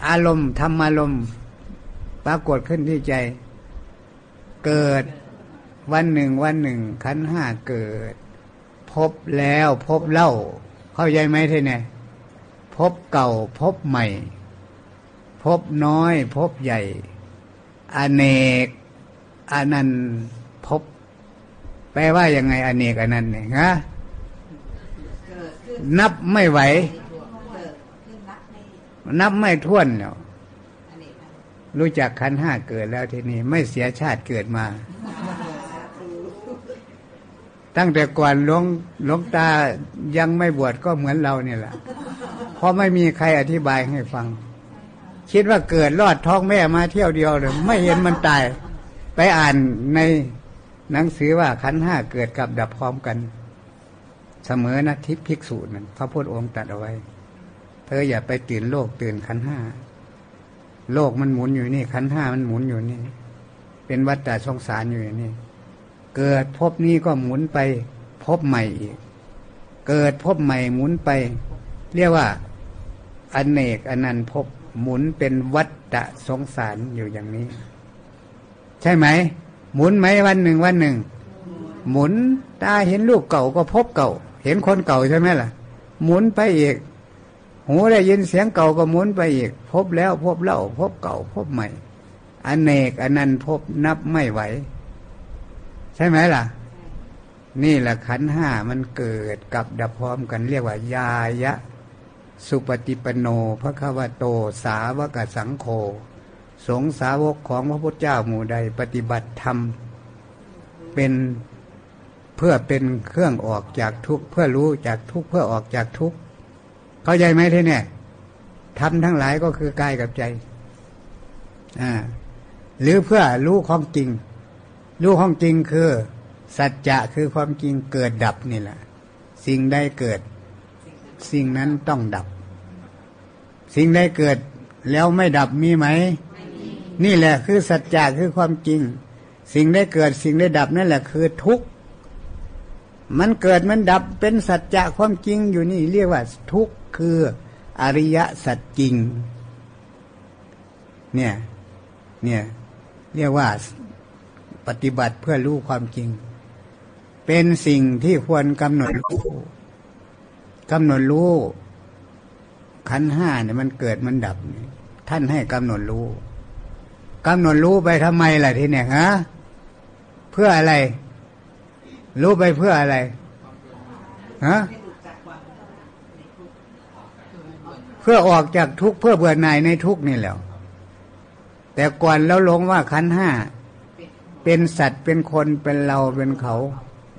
อารมณ์ธรรมอารมณ์ปรากฏขึ้นที่ใจ เกิด วันหนึ่งวันหนึ่งขันห้าเกิด พบแล้วพบเล่า เข้าใจไหมท่เนี่ยพบเก่าพบใหม่ พบน้อยพบใหญ่ อเนกอนันต์พบ แปลว่ายังไง อเนกอนันต์เนี่ยฮะนับไม่ไหว นับไม่ท้วนแล้ว รู้จักขันห้าเกิดแล้วทีนี้ ไม่เสียชาติเกิดมา ตั้งแต่ก่อนหลวงหลวงตายังไม่บวชก็เหมือนเราเนี่ยแหละเพราะไม่มีใครอธิบายให้ฟัง คิดว่าเกิดรอดท้องแม่มาเที่ยวเดียวเลยไม่เห็นมันตาย ไปอ่านในหนังสือว่าขันห้าเกิดกับดับพร้อมกัน เสมอนะทิพภิกษุนั่นพระพุทธองค์ตัดเอาไว้ เธออย่าไปตื่นโลกตื่นขันห้า โลกมันหมุนอยู่นี่ ขันห้ามันหมุนอยู่นี่ เป็นวัฏฏะสงสารอยู่อย่างนี้ เกิดพบนี้ก็หมุนไปพบใหม่อีก เกิดพบใหม่หมุนไป เรียกว่าอนเนกอนันต์พบหมุนเป็นวัฏฏะสงสารอยู่อย่างนี้ ใช่ไหม หมุนไหมวันหนึ่งวันหนึ่ง หมุนตาเห็นลูกเก่าก็พบเก่า เห็นคนเก่าใช่ไหมล่ะ หมุนไปอีก หูได้ยินเสียงเก่าก็หมุนไปอีก พบแล้วพบเล่า พบเก่าพบใหม่อเนกอันนั้นพบนับไม่ไหว ใช่ไหมล่ะ นี่แหละขันห้ามันเกิดกับดับพร้อมกันเรียกว่ายายะ สุปฏิปโนพระควโตสาวกสังโฆสงสาวกของพระพุทธเจ้าหมู่ใด ปฏิบัติธรรม เป็นเพื่อเป็นเครื่องออกจากทุกข์เพื่อรู้จากทุกข์เพื่อออกจากทุกข์ เข้าใจไหมที่เนี่ยทำทั้งหลายก็คือกายกับใจอ่าหรือเพื่อรู้ความจริง รู้ความจริงคือ สัจจะคือความจริงเกิดดับนี่แหละ สิ่งใดเกิด สิ่งนั้นต้องดับ สิ่งใดเกิดแล้วไม่ดับมีไหม นี่แหละคือสัจจะคือความจริง สิ่งได้เกิดสิ่งได้ดับนั่นแหละคือทุกข์ มันเกิดมันดับเป็นสัจจะความจริงอยู่นี่เรียกว่าทุกข์ คืออริยสัจจริง เนี่ย เนี่ย เรียกว่าปฏิบัติเพื่อรู้ความจริง เป็นสิ่งที่ควรกำหนดรู้กำหนดรู้ขันห้าเนี่ยมันเกิดมันดับ ท่านให้กำหนดรู้กำหนดรู้ไปทำไมล่ะทีเนี่ยฮะเพื่ออะไร รู้ไปเพื่ออะไรฮะเพื่อออกจากทุกข์เพื่อเบื่อหน่ายในทุกข์นี่แหละแต่ก่อนแล้วลงว่าขันห้าเป็นสัตว์เป็นคนเป็นเราเป็นเขา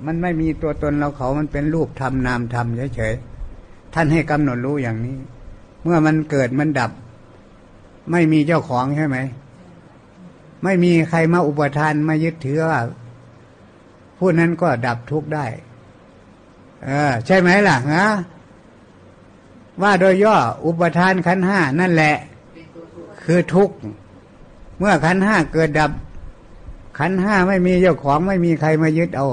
มันไม่มีตัวตนเราเขามันเป็นรูปธรรมนามธรรมเฉยๆท่านให้กำหนดรู้อย่างนี้ เมื่อมันเกิดมันดับ ไม่มีเจ้าของใช่ไหมไม่มีใครมาอุปทานมายึดถือว่าผู้นั้นก็ดับทุกข์ได้ เออ ใช่ไหมล่ะฮะ ว่าโดยย่ออุปทานขันห้านั่นแหละ คือทุกข์เมื่อขันห้าเกิดดับ ขันห้าไม่มีเจ้าของไม่มีใครมายึดเอา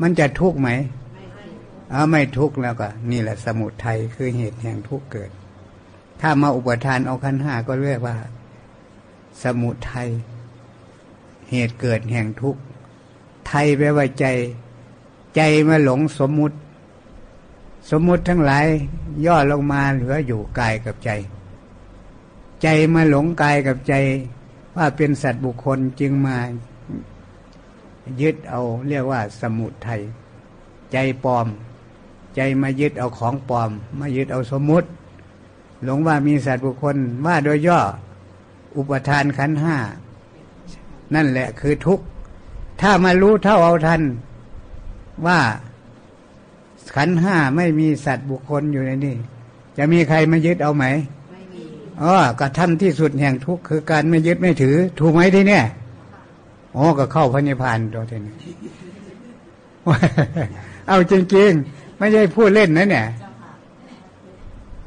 มันจะทุกข์ไหมเออไม่ทุกข์แล้วก็ นี่แหละสมุทัยคือเหตุแห่งทุกข์เกิด ถ้ามาอุปทานเอาขันห้าก็เรียกว่า สมุทัยเหตุเกิดแห่งทุกข์ไทยแปลว่าใจ ใจมาหลงสมมุติ สมมุติทั้งหลายย่อลงมาเหลืออยู่กายกับใจ ใจมาหลงกายกับใจ ว่าเป็นสัตว์บุคคลจึงมายึดเอาเรียกว่าสมุทัยใจปลอม ใจมายึดเอาของปลอม มายึดเอาสมมุติ หลงว่ามีสัตว์บุคคลว่าโดยย่ออุปทานขันห้านั่นแหละคือทุกข์ ถ้ามารู้เท่าเอาทันว่า ขันห้าไม่มีสัตว์บุคคลอยู่ในนี้ จะมีใครมายึดเอาไหมไม่มีอ๋อกระทำที่สุดแห่งทุกข์คือการไม่ยึดไม่ถือ ถูกไหมที่เนี่ยอ๋อก็เข้าพระนิพพานตัวทีนี้เอาจริงๆ ไม่ใช่พูดเล่นนะเนี่ย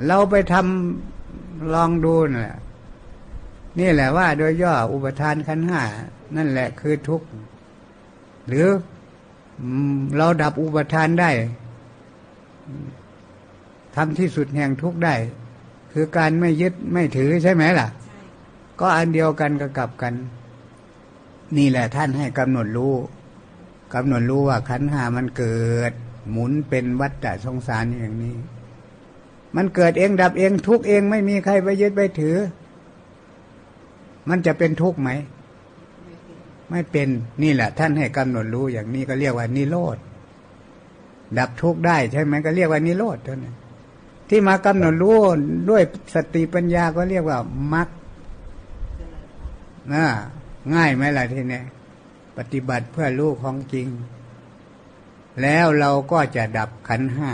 เราไปทำลองดูนะนี่แหละว่าโดยย่ออุปทานขันห้านั่นแหละคือทุกข์ หรือเราดับอุปทานได้ ทำที่สุดแห่งทุกได้ คือการไม่ยึดไม่ถือใช่ไหมล่ะ ก็อันเดียวกันกับกับกัน นี่แหละท่านให้กำหนดรู้กำหนดรู้ว่าขันหามันเกิด หมุนเป็นวัฏฏะสงสารอย่างนี้ มันเกิดเองดับเองทุกเองไม่มีใครไปยึดไปถือ มันจะเป็นทุกข์ไหม ไม่เป็นนี่แหละ ท่านให้กำหนดรู้อย่างนี้ก็เรียกว่านิโรธ ดับทุกข์ได้ใช่ไหมก็เรียกว่านิโรธเท่านั้นที่มากำหนดรู้ด้วยสติปัญญาก็เรียกว่ามรรคนะง่ายไหมล่ะทีนี้ปฏิบัติเพื่อรู้ของจริง แล้วเราก็จะดับขันห้า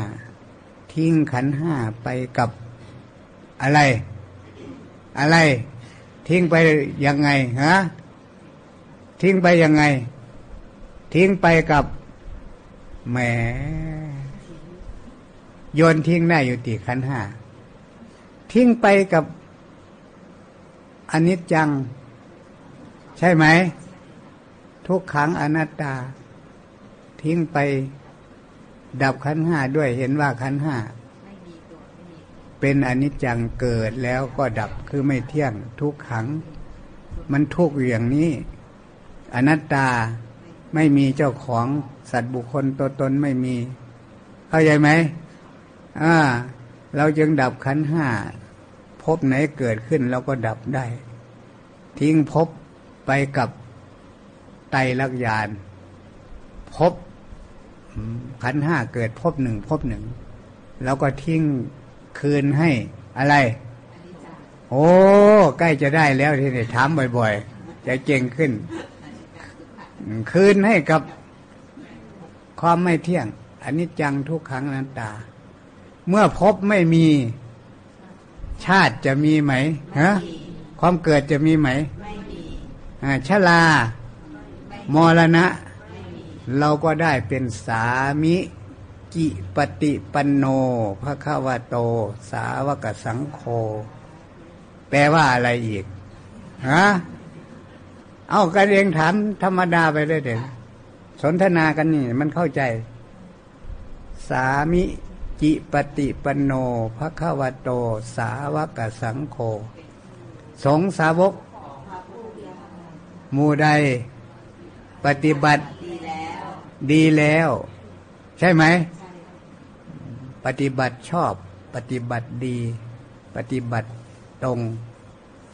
ทิ้งขันห้าไปกับอะไร อะไร ทิ้งไปยังไงฮะทิ้งไปยังไง ทิ้งไปกับ แหมโยนทิ้งได้อยู่ตีขันห้าทิ้งไปกับอนิจจัง ใช่ไหม ทุกขังอนัตตา ทิ้งไปดับขันห้าด้วยเห็นว่าขันห้าเป็นอนิจจังเกิดแล้วก็ดับคือไม่เที่ยงทุกขัง มันทุกอย่างนี้ อนัตตา ไม่มีเจ้าของสัตว์บุคคลตัวตนไม่มี เข้าใจไหมอ่า เราจึงดับขันห้าพบไหนเกิดขึ้นเราก็ดับได้ ทิ้งพบไปกับไตลักยาน พบขันห้าเกิดพบหนึ่งพบหนึ่งแล้วก็ทิ้งคืนให้อะไร โอ้ ใกล้จะได้แล้วที่นี่ถามบ่อยๆ จะเก่งขึ้น คืนให้กับความไม่เที่ยงอันนี้จังทุกครั้งนั้นตา เมื่อพบไม่มีชาติจะมีไหมฮะความเกิดจะมีไหมชลามรณะ เราก็ได้เป็นสามิกิปฏิปันโนพระขาวโต สาวกสังโฆแปลว่าอะไรอีกฮะ เอากันเองถามธรรมดาไปเลยเด็กสนทนากันนี่ มันเข้าใจ สามิจิปฏิปโนพระขวโต สาวกสังโฆสงสาวกมูใด ปฏิบัติดีแล้ว ใช่ไหม ปฏิบัติชอบ ปฏิบัติดี ปฏิบัติตรง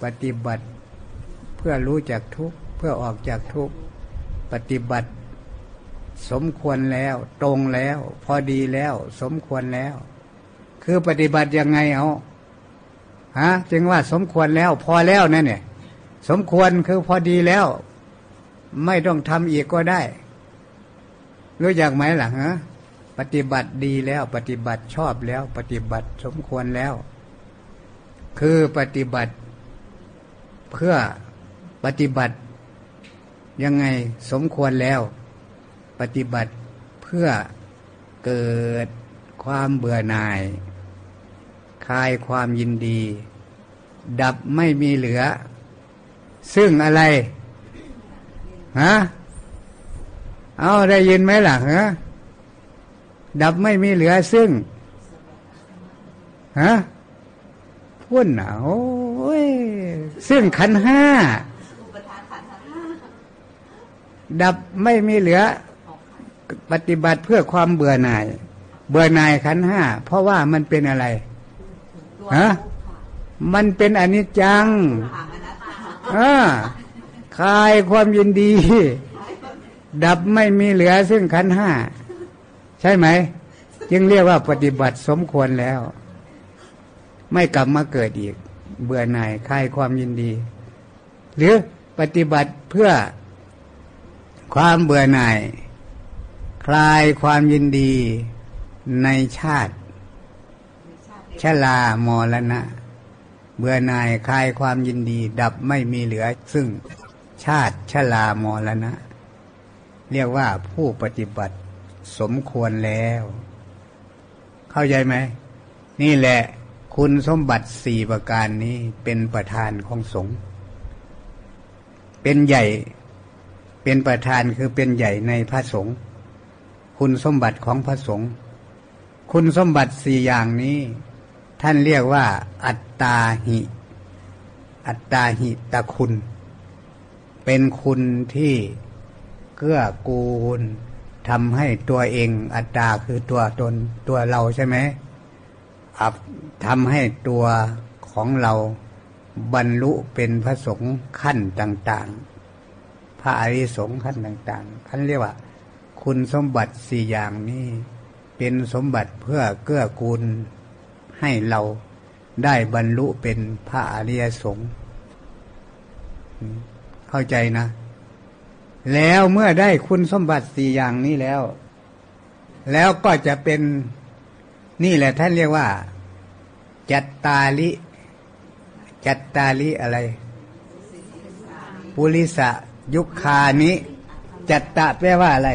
ปฏิบัติเพื่อรู้จักทุกข พื่อออกจากทุกข์ปฏิบัติ สมควรแล้ว ตรงแล้ว พอดีแล้ว สมควรแล้ว คือปฏิบัติยังไงเอาฮะจึงว่าสมควรแล้ว พอแล้วนั่นเนี่ย สมควรคือพอดีแล้ว ไม่ต้องทำอีกก็ได้รู้จักไหมล่ะฮะปฏิบัติดีแล้ว ปฏิบัติชอบแล้ว ปฏิบัติสมควรแล้ว คือปฏิบัติเพื่อปฏิบัติ ยังไงสมควรแล้วปฏิบัติเพื่อเกิดความเบื่อหน่าย คลายความยินดี ดับไม่มีเหลือ ซึ่งอะไรฮะเอาได้ยินไหมล่ะฮะดับไม่มีเหลือซึ่งฮะพุ่นอะโอ้ยซึ่งขันห้า อุปทานขันธ์ทั้งห้า ดับไม่มีเหลือปฏิบัติเพื่อความเบื่อหน่าย เบื่อหน่ายขันห้าเพราะว่ามันเป็นอะไรฮะมันเป็นอนิจจังอ่าคลายความยินดี ดับไม่มีเหลือซึ่งขันห้าใช่ไหม จึงเรียกว่าปฏิบัติสมควรแล้ว ไม่กลับมาเกิดอีก เบื่อหน่ายคลายความยินดี หรือปฏิบัติเพื่อ ความเบื่อหน่าย คลายความยินดีในชาติชลามรณะ เบื่อหน่ายคลายความยินดี ดับไม่มีเหลือ ซึ่งชาติชลามรณะ เรียกว่าผู้ปฏิบัติสมควรแล้ว เข้าใจไหม นี่แหละคุณสมบัติสี่ประการนี้เป็นประธานของสงฆ์เป็นใหญ่ เป็นประธานคือเป็นใหญ่ในพระสงฆ์คุณสมบัติของพระสงฆ์คุณสมบัติสี่อย่างนี้ ท่านเรียกว่า อัตตาหิ อัตตาหิตคุณ เป็นคุณที่เกื้อกูลทำให้ตัวเอง อัตตาคือตัวตนตัวเราใช่ไหมทำให้ตัวของเราบรรลุเป็นพระสงฆ์ขั้นต่าง ๆ ระอริสงฆ์ขั้นต่างๆท่านเรียกว่า คุณสมบัติสี่อย่างนี้เป็นสมบัติเพื่อเกื้อกูลให้เราได้บรรลุเป็นพระอริยสงฆ์เข้าใจนะ แล้วเมื่อได้คุณสมบัติสี่อย่างนี้แล้ว แล้วก็จะเป็นนี่แหละท่านเรียกว่า จัตตาลิจัตตาลิอะไร ปุริสะ ยุคคานิจัตตะแปลว่าอะไร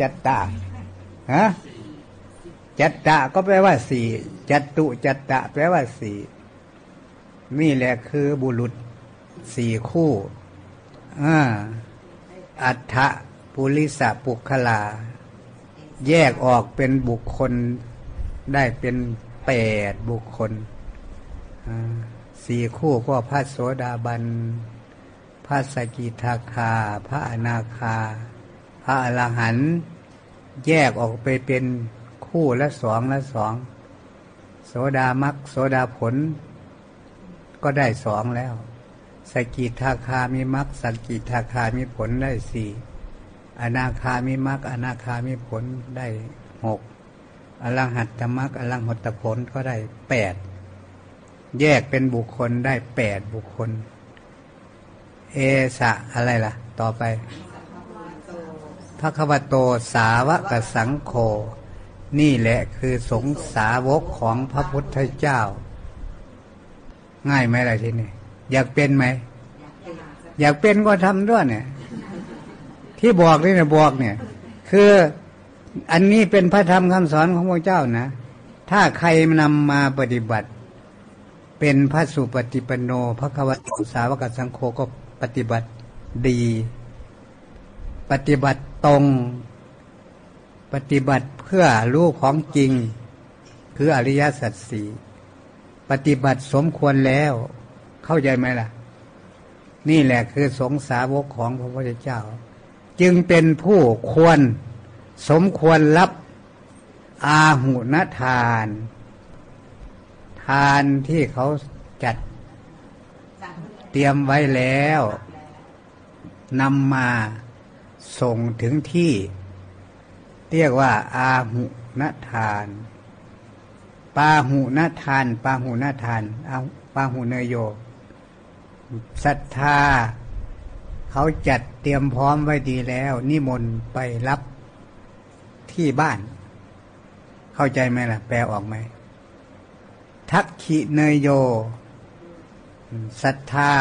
จัตตาฮะจัตตะก็แปลว่าสี่จัตตุจัตตะแปลว่าสี่นี่แหละคือบุรุษสี่คู่อ่าอัฏฐปุริสะปุคลา แยกออกเป็นบุคคลได้เป็นแปดบุคคลสี่คู่ก็พระโสดาบัน พระสกิทาคา พระอนาคา พระอรหันต์แยกออกไปเป็นคู่ละสองละสอง โสดามักโสดาผล ก็ได้สองแล้ว สกิทาคามีมักสกิทาคามีผลได้สี่อนาคามีมักอนาคามีผลได้หกอรหัตตมักอรหัตตผลก็ได้แปดแยกเป็นบุคคลได้แปดบุคคล เอสะอะไรล่ะ ต่อไปพระควโตสาวกสังโฆนี่แหละคือสงสาวกของพระพุทธเจ้า ง่ายไหมล่ะทีนี้อยากเป็นไหม อยากเป็นก็ทำด้วยเนี่ย ที่บอกนี่เนี่ยบอกเนี่ย คืออันนี้เป็นพระธรรมคำสอนของพระเจ้านะ ถ้าใครนำมาปฏิบัติ เป็นพระสุปฏิปันโนพระควตสาวกสังโฆก็ ปฏิบัติดี ปฏิบัติตรง ปฏิบัติเพื่อรู้ของจริง คืออริยสัจสี่ปฏิบัติสมควรแล้ว เข้าใจไหมล่ะ นี่แหละคือสงสาวกของพระพุทธเจ้า จึงเป็นผู้ควรสมควรรับอาหุนทาน ทานที่เขาจัด ตรียมไว้แล้วนำมาส่งถึงที่ เรียกว่า อาหุนทาน ปาหุนทาน ปาหุนทานอาปาหุเนยโยศรัทธา เขาจัดเตรียมพร้อมไว้ดีแล้ว นิมนต์ไปรับที่บ้าน เข้าใจไหมล่ะ แปลออกไหม ทักขิเนยโย ศรัทธา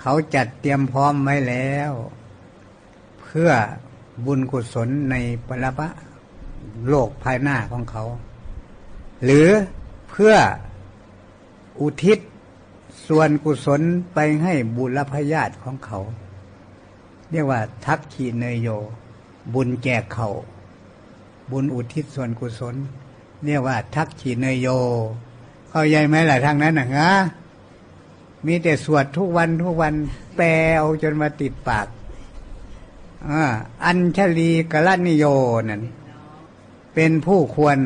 เขาจัดเตรียมพร้อมไว้แล้ว เพื่อบุญกุศลในปรปะโลกภายหน้าของเขา หรือเพื่ออุทิศส่วนกุศลไปให้บุรพยาติของเขา เรียกว่าทักขีเนยโย บุญแจกเขา บุญอุทิศส่วนกุศล เรียกว่า ทักขีเนยโย เข้าใจไหมล่ะทางนั้นนะฮะ มีแต่สวดทุกวันทุกวันแปลเอาจนมาติดปากอัญชลีกลนิโยนั่นเป็นผู้ควร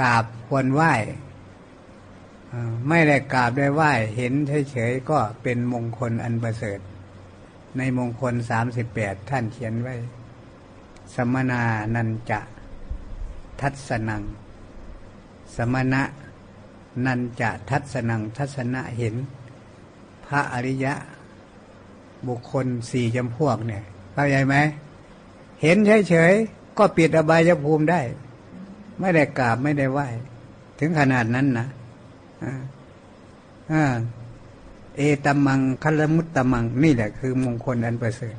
กราบควรไหว้ไม่ได้กราบได้ไหว้เห็นเฉยๆก็เป็นมงคลอันประเสริฐ ในมงคลสามสิบแปดท่านเขียนไว้ สมนานันจะ ทัศนัง สมณะ นันจะทัศนังทัศนะเห็น พระอริยะ บุคคลสี่จำพวกเนี่ยเข้าใจไหม เห็นเฉยๆ ก็ปิดอบายภูมิได้ ไม่ได้กราบไม่ได้ไหว้ ถึงขนาดนั้นนะเอตมังคัลมุตตมัง นี่แหละคือมงคลอันประเสริฐ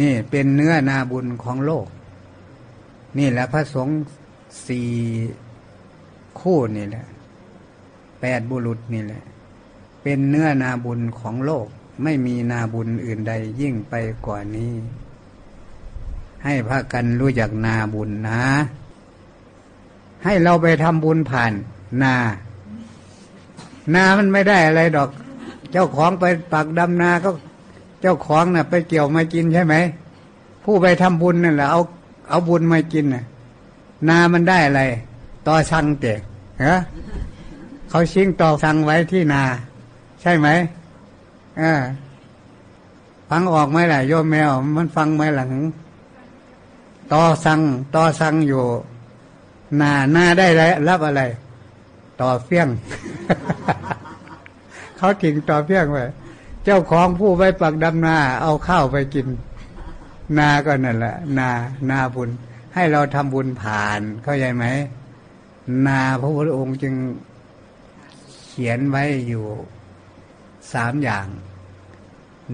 นี่เป็นเนื้อนาบุญของโลก นี่แหละพระสงฆ์สี่ คู่นี่แหละแปดบุรุษนี่แหละ เป็นเนื้อนาบุญของโลกไม่มีนาบุญอื่นใดยิ่งไปกว่านี้ ให้พากันรู้จักนาบุญนะ ให้เราไปทำบุญผ่านนา นามันไม่ได้อะไรดอก เจ้าของไปปักดำนาก็เจ้าของน่ะ ไปเกี่ยวมากินใช่ไหม ผู้ไปทำบุญนั่นแหละเอาเอาบุญมากินน่ะ นามันได้อะไร ต่อชังเด็ก ฮะเขาชิงต่อชังไว้ที่นา ใช่ไหมเออฟังออกไหมล่ะโยมแมว มันฟังไหมหลังต่อสังต่อสังอยู่นาหน้าได้แล้วรับอะไร ต่อเฟี้ยง เขาถิงต่อเฟี้ยงไว้เจ้าของผู้ไว้ปักดำนา เอาข้าวไปกิน นาก็นั่นแหละ นา นาบุญ ให้เราทำบุญผ่าน เข้าใจไหม นาพระพุทธองค์จึงเขียนไว้อยู่สามอย่าง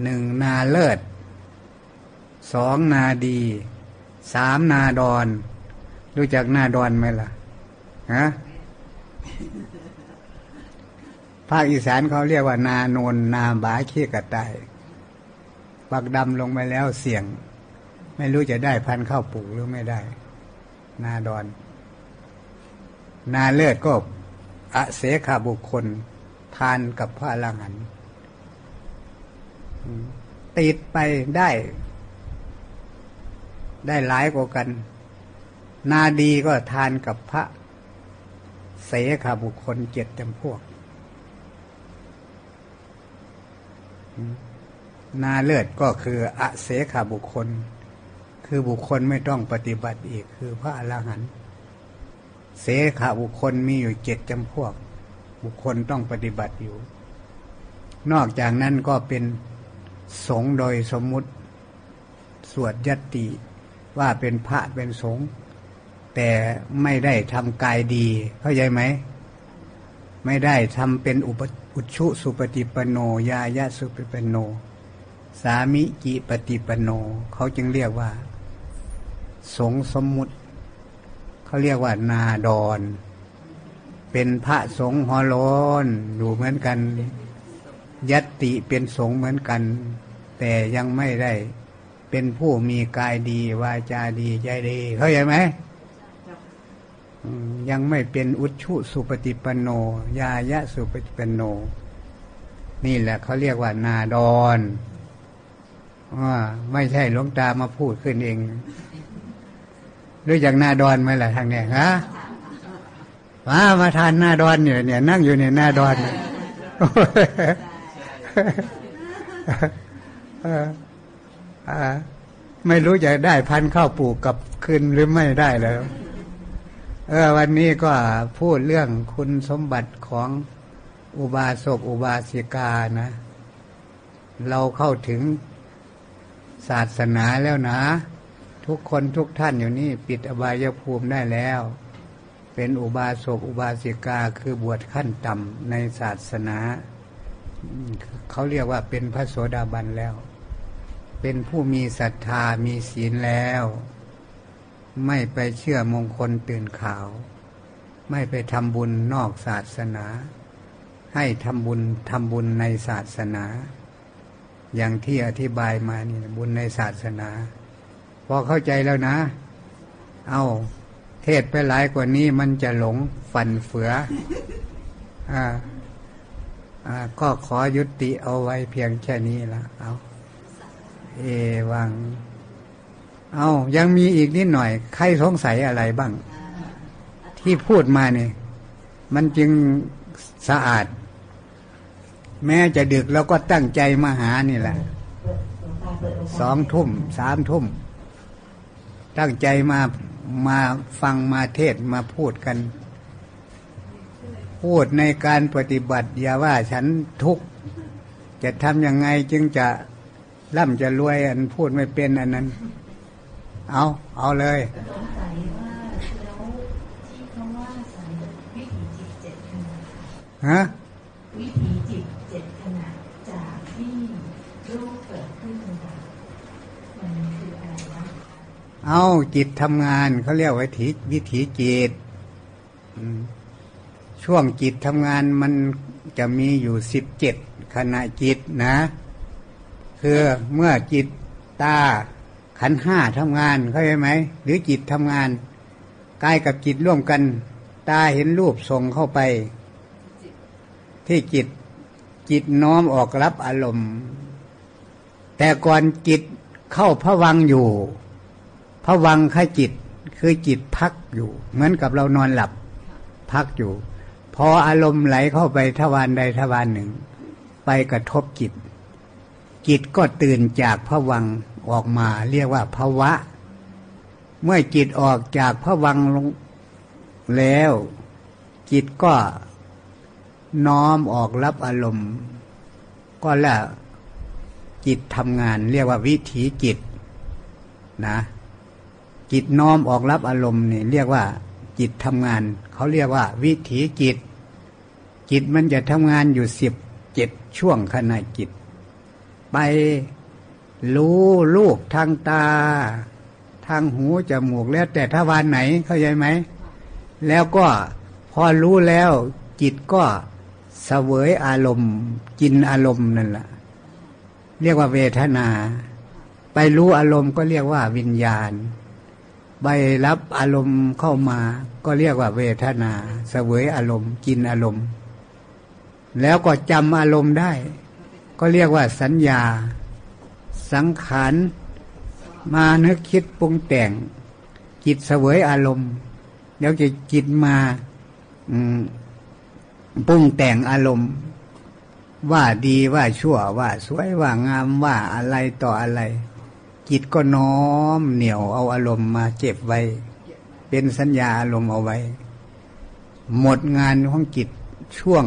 หนึ่งนาเลิศสองนาดีสามนาดอน รู้จักนาดอนไหมล่ะฮะภาคอีสานเขาเรียกว่า นาโนนนาบาเคียกระต่ายปักดำลงไปแล้วเสี่ยง ไม่รู้จะได้พันข้าวปลูกหรือไม่ได้ นาดอน นาเลือดก็อเสขาบุคคลทานกับพระอรหันต์ติดไปได้ ได้หลายกว่ากัน นาดีก็ทานกับพระเสขาบุคคลเจ็ดจำพวก นาเลิศก็คืออเสขาบุคคล คือบุคคลไม่ต้องปฏิบัติอีกคือพระอรหันต์ เสขาบุคคลมีอยู่เจ็ดจำพวก บุคคลต้องปฏิบัติอยู่ นอกจากนั้นก็เป็นสงโดยสมมุติ สวดยติ ว่าเป็นพระเป็นสงฆ์แต่ไม่ได้ทำกายดี เข้าใจไหม ไม่ได้ทำเป็นอุปอุชุสุปฏิปโนยายะสุปฏิปโน สามิจิปฏิปโน เขาจึงเรียกว่า สงสมมุติ เขาเรียกว่านาดอน เป็นพระสงฆ์ฮอลอนอยู่เหมือนกัน ยัตติเป็นสงฆ์เหมือนกัน แต่ยังไม่ได้ เป็นผู้มีกายดีวาจาดีใจดี เข้าใจไหมยังไม่เป็นอุชุสุปฏิปโน ยายะสุปฏิปโน นี่แหละเขาเรียกว่านาดอนว่าไม่ใช่หลวงตามาพูดขึ้นเอง รู้จักนาดอนไหมล่ะทางเนี้ยฮะมามาทานนาดอนเนี่ยเนี่ย นั่งอยู่ในหน้าดอนไม่รู้จะได้พันข้าวปลูกกับคืนหรือไม่ได้แล้วเออวันนี้ก็พูดเรื่องคุณสมบัติของอุบาสกอุบาสิกานะ เราเข้าถึงศาสนาแล้วนะ ทุกคนทุกท่านอยู่นี่ปิดอบายภูมิได้แล้ว เป็นอุบาสกอุบาสิกาคือบวชขั้นต่ำในศาสนา เขาเรียกว่าเป็นพระโสดาบันแล้ว เป็นผู้มีศรัทธามีศีลแล้ว ไม่ไปเชื่อมงคลตื่นข่าว ไม่ไปทำบุญนอกศาสนา ให้ทำบุญทำบุญในศาสนา อย่างที่อธิบายมานี่บุญในศาสนา พอเข้าใจแล้วนะ เอาเทศไปหลายกว่านี้มันจะหลงฝันเฟืออ่าอ่าก็ขอยุติเอาไว้เพียงแค่นี้ละเอาเอวัง เอายังมีอีกนิดหน่อย ใครสงสัยอะไรบ้าง ที่พูดมาเนี่ย มันจึงสะอาด แม้จะดึกเราก็ตั้งใจมาหานี่แหละ สองทุ่ม สามทุ่ม ตั้งใจมามาฟังมาเทศมาพูดกัน พูดในการปฏิบัติอย่าว่าฉันทุกข์จะทำยังไงจึงจะร่ำจะรวยอันพูดไม่เป็นอันนั้น เอาเอาเลยฮะวิถีจิตเจ็ดขณะจากที่รูปเกิดขึ้นมันคืออะไรวะ เอาจิตทำงานเขาเรียกวิถีวิถีจิตช่วงจิตทำงานมันจะมีอยู่สิบเจ็ดขณะจิตนะ คือเมื่อจิตตาขันห้าทำงานเข้าใจไหม หรือจิตทำงานกายกับจิตร่วมกัน ตาเห็นรูปส่งเข้าไป ที่จิตจิตน้อมออกรับอารมณ์ แต่ก่อนจิตเข้าพระวังอยู่ พระวังค่จิตคือจิตพักอยู่ เหมือนกับเรานอนหลับพักอยู่ พออารมณ์ไหลเข้าไปทวารใดทวารหนึ่ง ไปกระทบจิต จิตก็ตื่นจากพระวังออกมา เรียกว่าภาวะ เมื่อจิตออกจากพระวังลงแล้ว จิตก็น้อมออกรับอารมณ์ ก็แล้วจิตทำงาน เรียกว่าวิถีจิตนะ จิตน้อมออกรับอารมณ์นี่เรียกว่า จิตทำงาน เขาเรียกว่า วิถีจิต จิตมันจะทำงานอยู่สิบเจ็ดช่วงขณะจิต ไปรู้ลูกทางตา ทางหูจมูกแล้วแต่ทวารไหนเข้าใจไหม แล้วก็พอรู้แล้วจิตก็เสวยอารมณ์ กินอารมณ์นั่นแหละเรียกว่าเวทนา ไปรู้อารมณ์ก็เรียกว่าวิญญาณ ไปรับอารมณ์เข้ามา ก็เรียกว่าเวทนาเสวยอารมณ์ กินอารมณ์ แล้วก็จำอารมณ์ได้ ก็เรียกว่าสัญญา สังขารมานึกคิดปรุงแต่ง จิตเสวยอารมณ์แล้วจะจิตมาปรุงแต่งอารมณ์ ว่าดีว่าชั่วว่าสวยว่างามว่าอะไรต่ออะไร จิตก็น้อมเหนียวเอาอารมณ์มาเก็บไว้ เป็นสัญญาอารมณ์เอาไว้ หมดงานของจิตช่วง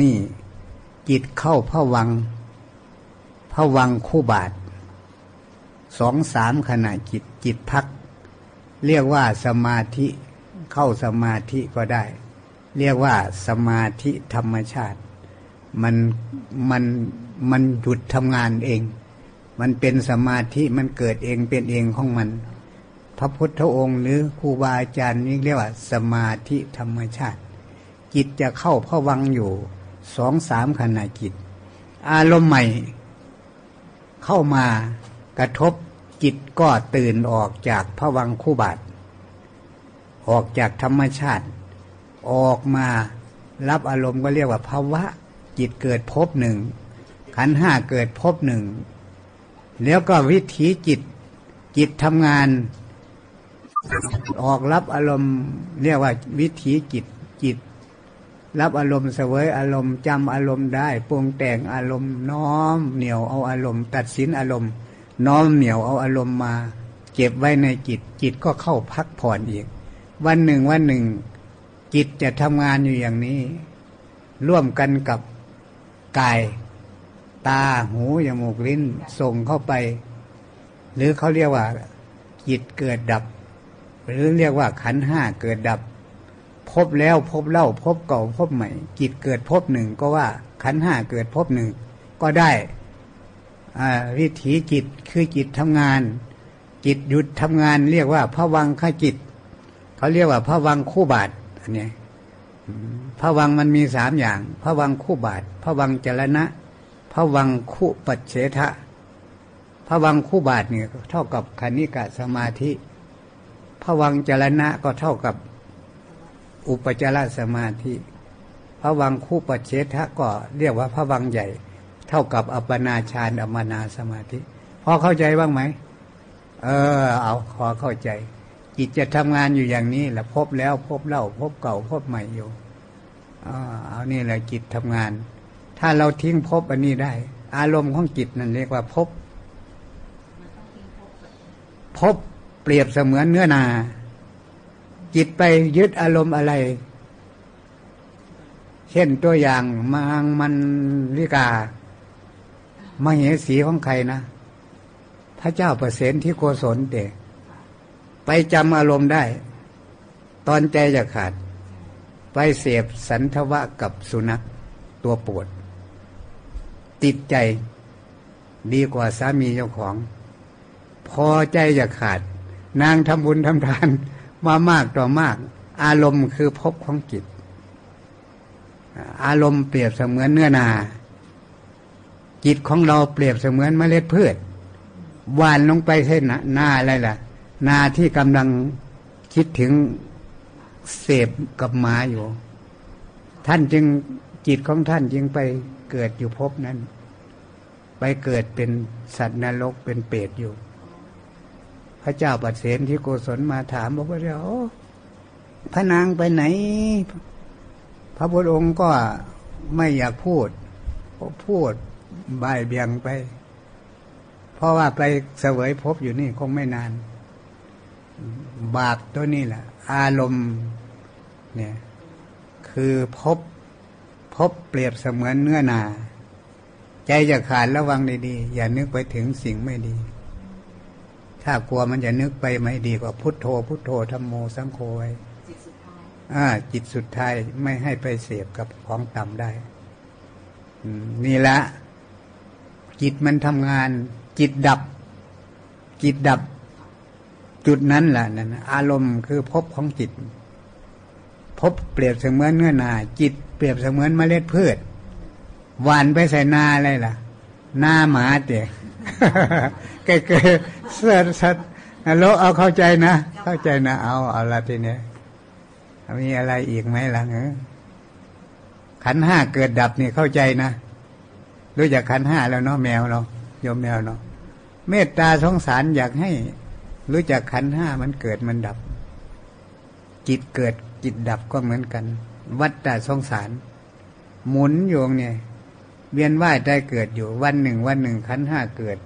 นี่จิตเข้าพระวังพระวังคู่บาทสองสามขณะจิตจิตพัก เรียกว่าสมาธิเข้าสมาธิก็ได้ เรียกว่าสมาธิธรรมชาติ มันมันมันหยุดทำงานเอง มันเป็นสมาธิมันเกิดเองเป็นเองของมัน พระพุทธองค์หรือครูบาอาจารย์นี่เรียกว่า สมาธิธรรมชาติ จิตจะเข้าพระวังอยู่สองสามขณะจิต อารมณ์ใหม่ เข้ามากระทบจิตก็ตื่นออกจากพระวังคู่บาท ออกจากธรรมชาติ ออกมารับอารมณ์ก็เรียกว่าภาวะ จิตเกิดภพหนึ่งขันห้าเกิดภพหนึ่ง แล้วก็วิถีจิต จิตทำงาน ออกรับอารมณ์เรียกว่าวิถีจิตจิต รับอารมณ์เสวยอารมณ์จำอารมณ์ได้ปรุงแต่งอารมณ์น้อมเหนียวเอาอารมณ์ ตัดสินอารมณ์ น้อมเหนียวเอาอารมณ์มา เก็บไว้ในจิต จิตก็เข้าพักผ่อนอีก วันหนึ่งวันหนึ่ง จิตจะทำงานอยู่อย่างนี้ ร่วมกันกับกาย ตาหูจมูกลิ้นส่งเข้าไป หรือเขาเรียกว่าจิตเกิดดับ หรือเรียกว่าขันห้าเกิดดับ พบแล้วพบเล่าพบเก่าพบใหม่ จิตเกิดพบหนึ่งก็ว่าขันห้าเกิดพบหนึ่งก็ได้วิถีจิตคือจิตทำงาน จิตหยุดทำงาน เรียกว่าพระวังขจิต เขาเรียกว่าพระวังคู่บาทอันนี้พระวังมันมีสามอย่าง พระวังคู่บาท พระวังจรณะ พระวังคู่ปัจเฉทะพระวังคู่บาทเนี่ยเท่ากับคณิกะสมาธิพระวังจรณะก็เท่ากับอุปจารสมาธิพระวังคู่ปัจเฉทะก็เรียกว่าพระวังใหญ่ เท่ากับอัปปนาฌานอัมนาสมาธิพอเข้าใจบ้างไหมเออ เอาขอเข้าใจ จิตจะทำงานอยู่อย่างนี้แหละพบแล้วพบเล่าพบเก่าพบใหม่อยู่เอานี่แหละจิตทำงาน ถ้าเราทิ้งพบอันนี้ได้ อารมณ์ของจิตนั่นเรียกว่าพบพบเปรียบเสมือนเนื้อนา จิตไปยึดอารมณ์อะไร เช่นตัวอย่างมังมันลิกามาเหสีของใครนะ พระเจ้าประเสนที่โกศลเด็กไปจำอารมณ์ได้ ตอนใจจะขาด ไปเสพสันทวะกับสุนัขตัวปวด ติดใจ ดีกว่าสามีเจ้าของ พอใจจะขาด นางทำบุญทำทานมามากต่อมาก อารมณ์คือพบของจิต อารมณ์เปรียบเสมือนเนื้อนา จิตของเราเปรียบเสมือนเมล็ดพืชหวานลงไปเส้นหน้าอะไรล่ะ นาที่กำลังคิดถึงเสพกับหมาอยู่ ท่านจึงจิตของท่านจึงไปเกิดอยู่พบนั้น ไปเกิดเป็นสัตว์นรกเป็นเปรตอยู่ พระเจ้าปัดเสนที่โกศลมาถามบอกว่าเดี๋ยวพระนางไปไหน พระพุทธองค์ก็ไม่อยากพูดพูดบ่ายเบียงไป เพราะว่าไปเสวยพบอยู่นี่คงไม่นาน บาปตัวนี้แหละ อารมณ์เนี่ย คือพบ พบเปรียบเสมือนเนื้อนา ใจจะขาดระวังดีๆ อย่านึกไปถึงสิ่งไม่ดี ถ้ากลัวมันจะนึกไปไม่ดีกว่าพุทโธ พุทโธธรรมโมสังโฆไว้จิตสุดท้ายอ่าจิตสุดท้ายไม่ให้ไปเสพกับของต่ำได้นี่ละ จิตมันทำงาน จิตดับ จิตดับ จุดนั้นแหละนั่นอารมณ์คือพบของจิตพบเปรียบเสมือนเนื้อนา จิต เปรียบเสมือนเมล็ดพืชหวานไปใส่นาอะไรล่ะ หน้าหมาเตะเกยเสื้อสัตว์โลเอาเข้าใจนะ เข้าใจนะ เอาเอาละทีเนี้ยมีอะไรอีกไหมล่ะเออขันห้าเกิดดับนี่เข้าใจนะรู้จักขันห้าแล้วเนาะแมวเราโยมแมวเนาะเมตตาสงสารอยากให้ รู้จักขันห้ามันเกิดมันดับ จิตเกิดจิตดับก็เหมือนกัน วัฏฏะสงสาร หมุนโยงเนี่ย เวียนว่ายได้เกิดอยู่ วันหนึ่ง วันหนึ่งขันห้าเกิด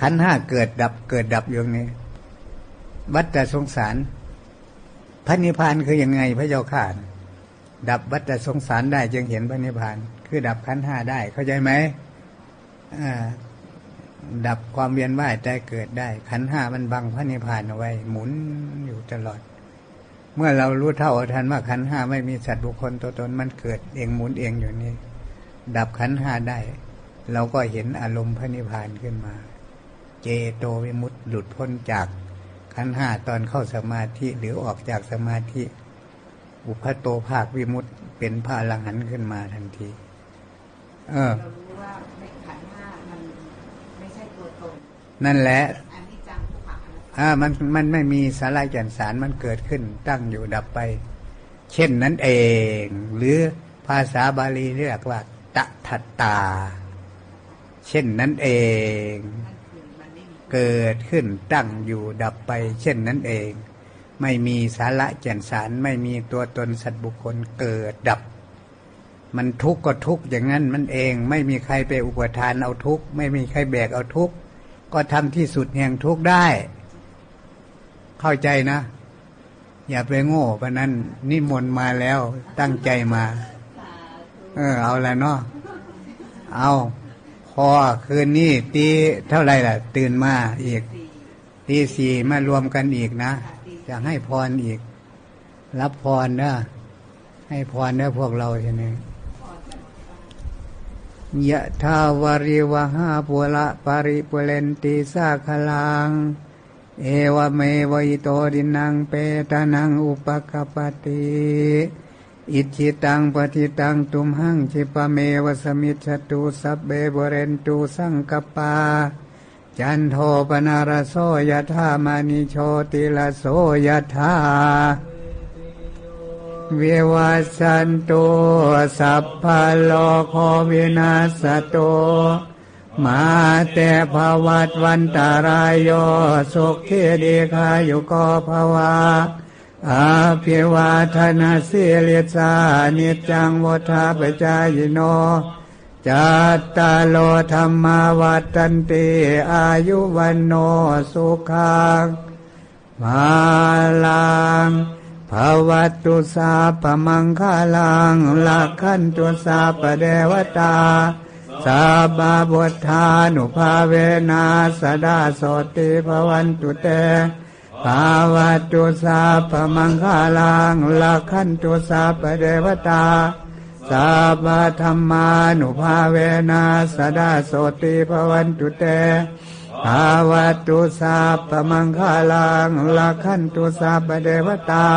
ขันห้าเกิดดับเกิดดับโยงนี้วัฏฏะสงสาร พระนิพพานคืออยังไงพระเจ้าข่าดับวัฏฏะสงสารได้จึงเห็นพระนิพพาน คือดับขันห้าได้เข้าใจไหมดับความเวียนว่ายใจเกิดได้ ขันห้ามันบังพระนิพพานเอาไว้ หมุนอยู่ตลอด เมื่อเรารู้เท่าทันว่าขันห้าไม่มีสัตว์บุคคลตัวตนมันเกิดเองหมุนเองอยู่นี่ ดับขันห้าได้ เราก็เห็นอารมณ์พระนิพพานขึ้นมา เจโตวิมุตต์หลุดพ้นจากขันห้าตอนเข้าสมาธิหรือออกจากสมาธิ อุพโตภาควิมุตต์เป็นพระอรหันต์ขึ้นมาทันที เออนั่นแหละ อ่ามันมันไม่มีสาระแก่นสารมันเกิดขึ้น ตั้งอยู่ดับไป เช่นนั้นเอง หรือภาษาบาลีเรียกว่า ตะทัตตา เช่นนั้นเอง เกิดขึ้นตั้งอยู่ดับไป เช่นนั้นเอง ไม่มีสาระแก่นสารไม่มีตัวตนสัตว์บุคคลเกิดดับ มันทุกข์ก็ทุกข์อย่างนั้นมันเอง ไม่มีใครไปอุปทานเอาทุกข์ไม่มีใครแบกเอาทุกข์ก็ทำที่สุดแห่งทุกข์ได้ เข้าใจนะ อย่าไปโง่เพราะนั้นนิมนต์มาแล้ว ตั้งใจมา เออ เอาละเนาะเอาพอคืนนี้ตีเท่าไหรล่ะ ตื่นมาอีกตีสี่มารวมกันอีกนะจะให้พรอีก รับพรนะให้พรนะพวกเราใช่ไหมยะทาวริวหาปุระปาริปุเรนติสาคลัง เอวเมวิโตดินังเปตานังอุปกปติอิจิตังปฏิตังตุมหังชิปะเมวสมิจตุสัพเบบเรนตุสังกปา จันโทปนารโสยธามานิโชติลโสยธาเววัสันตุสัพพะโลกโควินาสตุ มาเตภวัตวันตารายโยสุขีดีคายุโกภวาอาภิวาทนาเสิลิสานิจจังวุธาปจายโนจัตตาโลธรรมาวัตันติอายุวันโนสุขังมาลังภาวัตุสาปมังคาลังลักขันตุสาปเดวตา สาบาบทธานุภาเวนาสดาโสติภวันตุเตภาวัตุสาปมังคาลังลักขันตุสาปเดวตาสัพพะธรรมานุภาเวนะสดาโสติภวันตุเตภาวัตุสัพมังคาลังลักขันตุสัพพเดวตา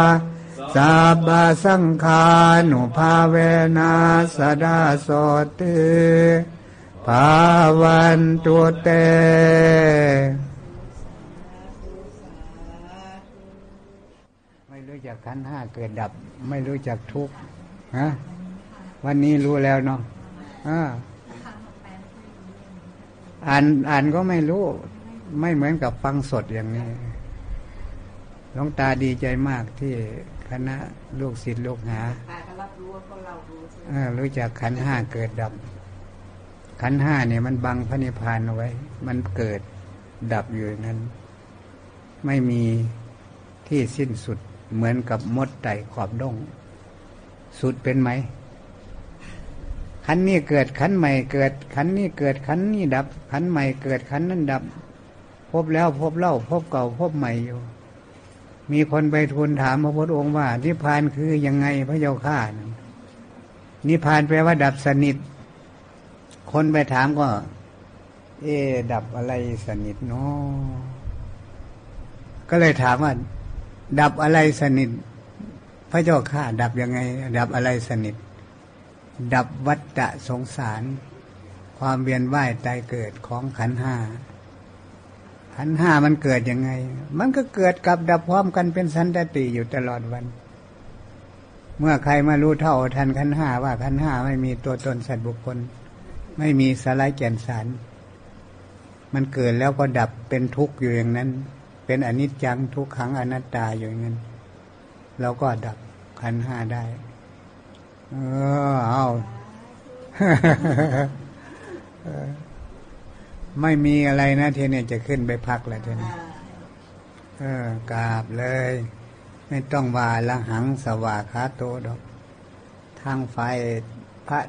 สัพพสังฆานุภาเวนะสดาโสติภาวันตุเตไม่รู้จักขันห้าเกิดดับ ไม่รู้จักทุกข์ฮะวันนี้รู้แล้วเนาะอ่าอ่านอ่านก็ไม่รู้ ไม่เหมือนกับฟังสดอย่างนี้หลวงตาดีใจมากที่ คณะลูกศิษย์ลูกหาตาก็รับรู้ว่าก็เรารู้ใช่ไหมเออรู้จักขันธ์ห้าเกิดดับ ขันธ์ห้าเนี่ยมันบังพระนิพพานเอาไว้ มันเกิดดับอยู่อย่างนั้น ไม่มีที่สิ้นสุดเหมือนกับมดไต่ขอบด้งสุดเป็นไหมขันนี้เกิดขันใหม่เกิดขันนี้เกิดขันนี้ดับขันใหม่เกิดขันนั้นดับ พบแล้วพบเล่าพบเก่าพบใหม่อยู่ มีคนไปทูลถามพระพุทธองค์ว่านิพพานคือยังไงพระเจ้าข้านิพพานแปลว่าดับสนิท คนไปถามก็ เอ๊ดับอะไรสนิทเนาะก็เลยถามว่า ดับอะไรสนิท พระเจ้าข้าดับยังไง ดับอะไรสนิท ดับวัฏฏะสงสาร ความเวียนว่ายตายเกิดของขันห้า ขันห้ามันเกิดยังไง มันก็เกิดกับดับพร้อมกันเป็นสันตติอยู่ตลอดวัน เมื่อใครมารู้เท่าทันขันห้าว่าขันห้าไม่มีตัวตนสัตว์บุคคล ไม่มีสลายแก่นสาร มันเกิดแล้วก็ดับเป็นทุกข์อยู่อย่างนั้น เป็นอนิจจังทุกขังอนัตตาอยู่อย่างนั้นเราก็ดับขันห้าได้ เออเอาเออ ไม่มีอะไรนะเทเนี่ยจะขึ้นไปพักแล้วเทนี่อ่าเออกราบเลย ไม่ต้องว่าละหังสวาขาโตดอก ทางไฟพระ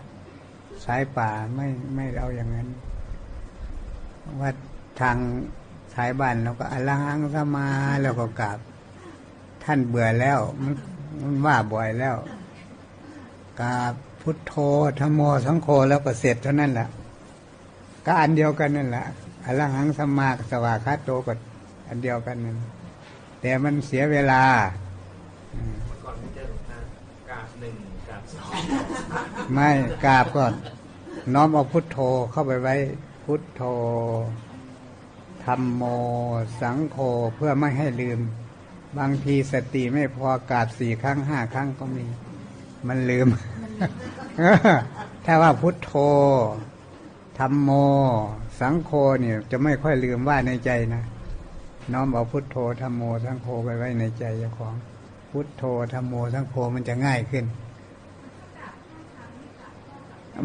สายป่าไม่ไม่เอาอย่างนั้น ว่าทางสายบ้านเราก็อละหังสมาแล้วก็กราบ ท่านเบื่อแล้วมันมันว่าบ่อยแล้วกราบพุทโธธรรมโมสังโฆแล้วก็เสร็จเท่านั้นแหละ ก็อันเดียวกันนั่นแหละอรหังสมมาสวาคาโตก็อันเดียวกันนั่นแต่มันเสียเวลาเมื่อก่อนไม่เจอหลวงตากราบหนึ่งกราบสองไม่กราบก็น้อมเอาพุทโธเข้าไปไว้ พุทโธธรรมโม สังโฆเพื่อไม่ให้ลืม บางทีสติไม่พอกราบสี่ครั้งห้าครั้งก็มี มันลืมทถ้าว่าพุทโธ ธรรมโม สังโฆเนี่ยจะไม่ค่อยลืมว่าในใจนะ น้อมเอาพุทโธธรรมโม สังโฆไปไว้ในใจเจ้าของ พุทโธธรรมโม สังโฆมันจะง่ายขึ้น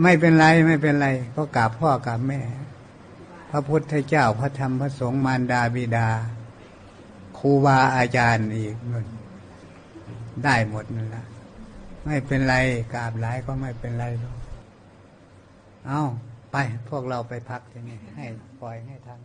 ไม่เป็นไรไม่เป็นไร ก็กราบพ่อกราบแม่ พระพุทธเจ้าพระธรรมพระสงฆ์มารดาบิดาครูบาอาจารย์อีกนั่นได้หมดนั่นละไม่เป็นไรกราบหลายก็ไม่เป็นไรหรอกเอา ไปพวกเราไปพักที่นี่ให้ปล่อยให้ทาง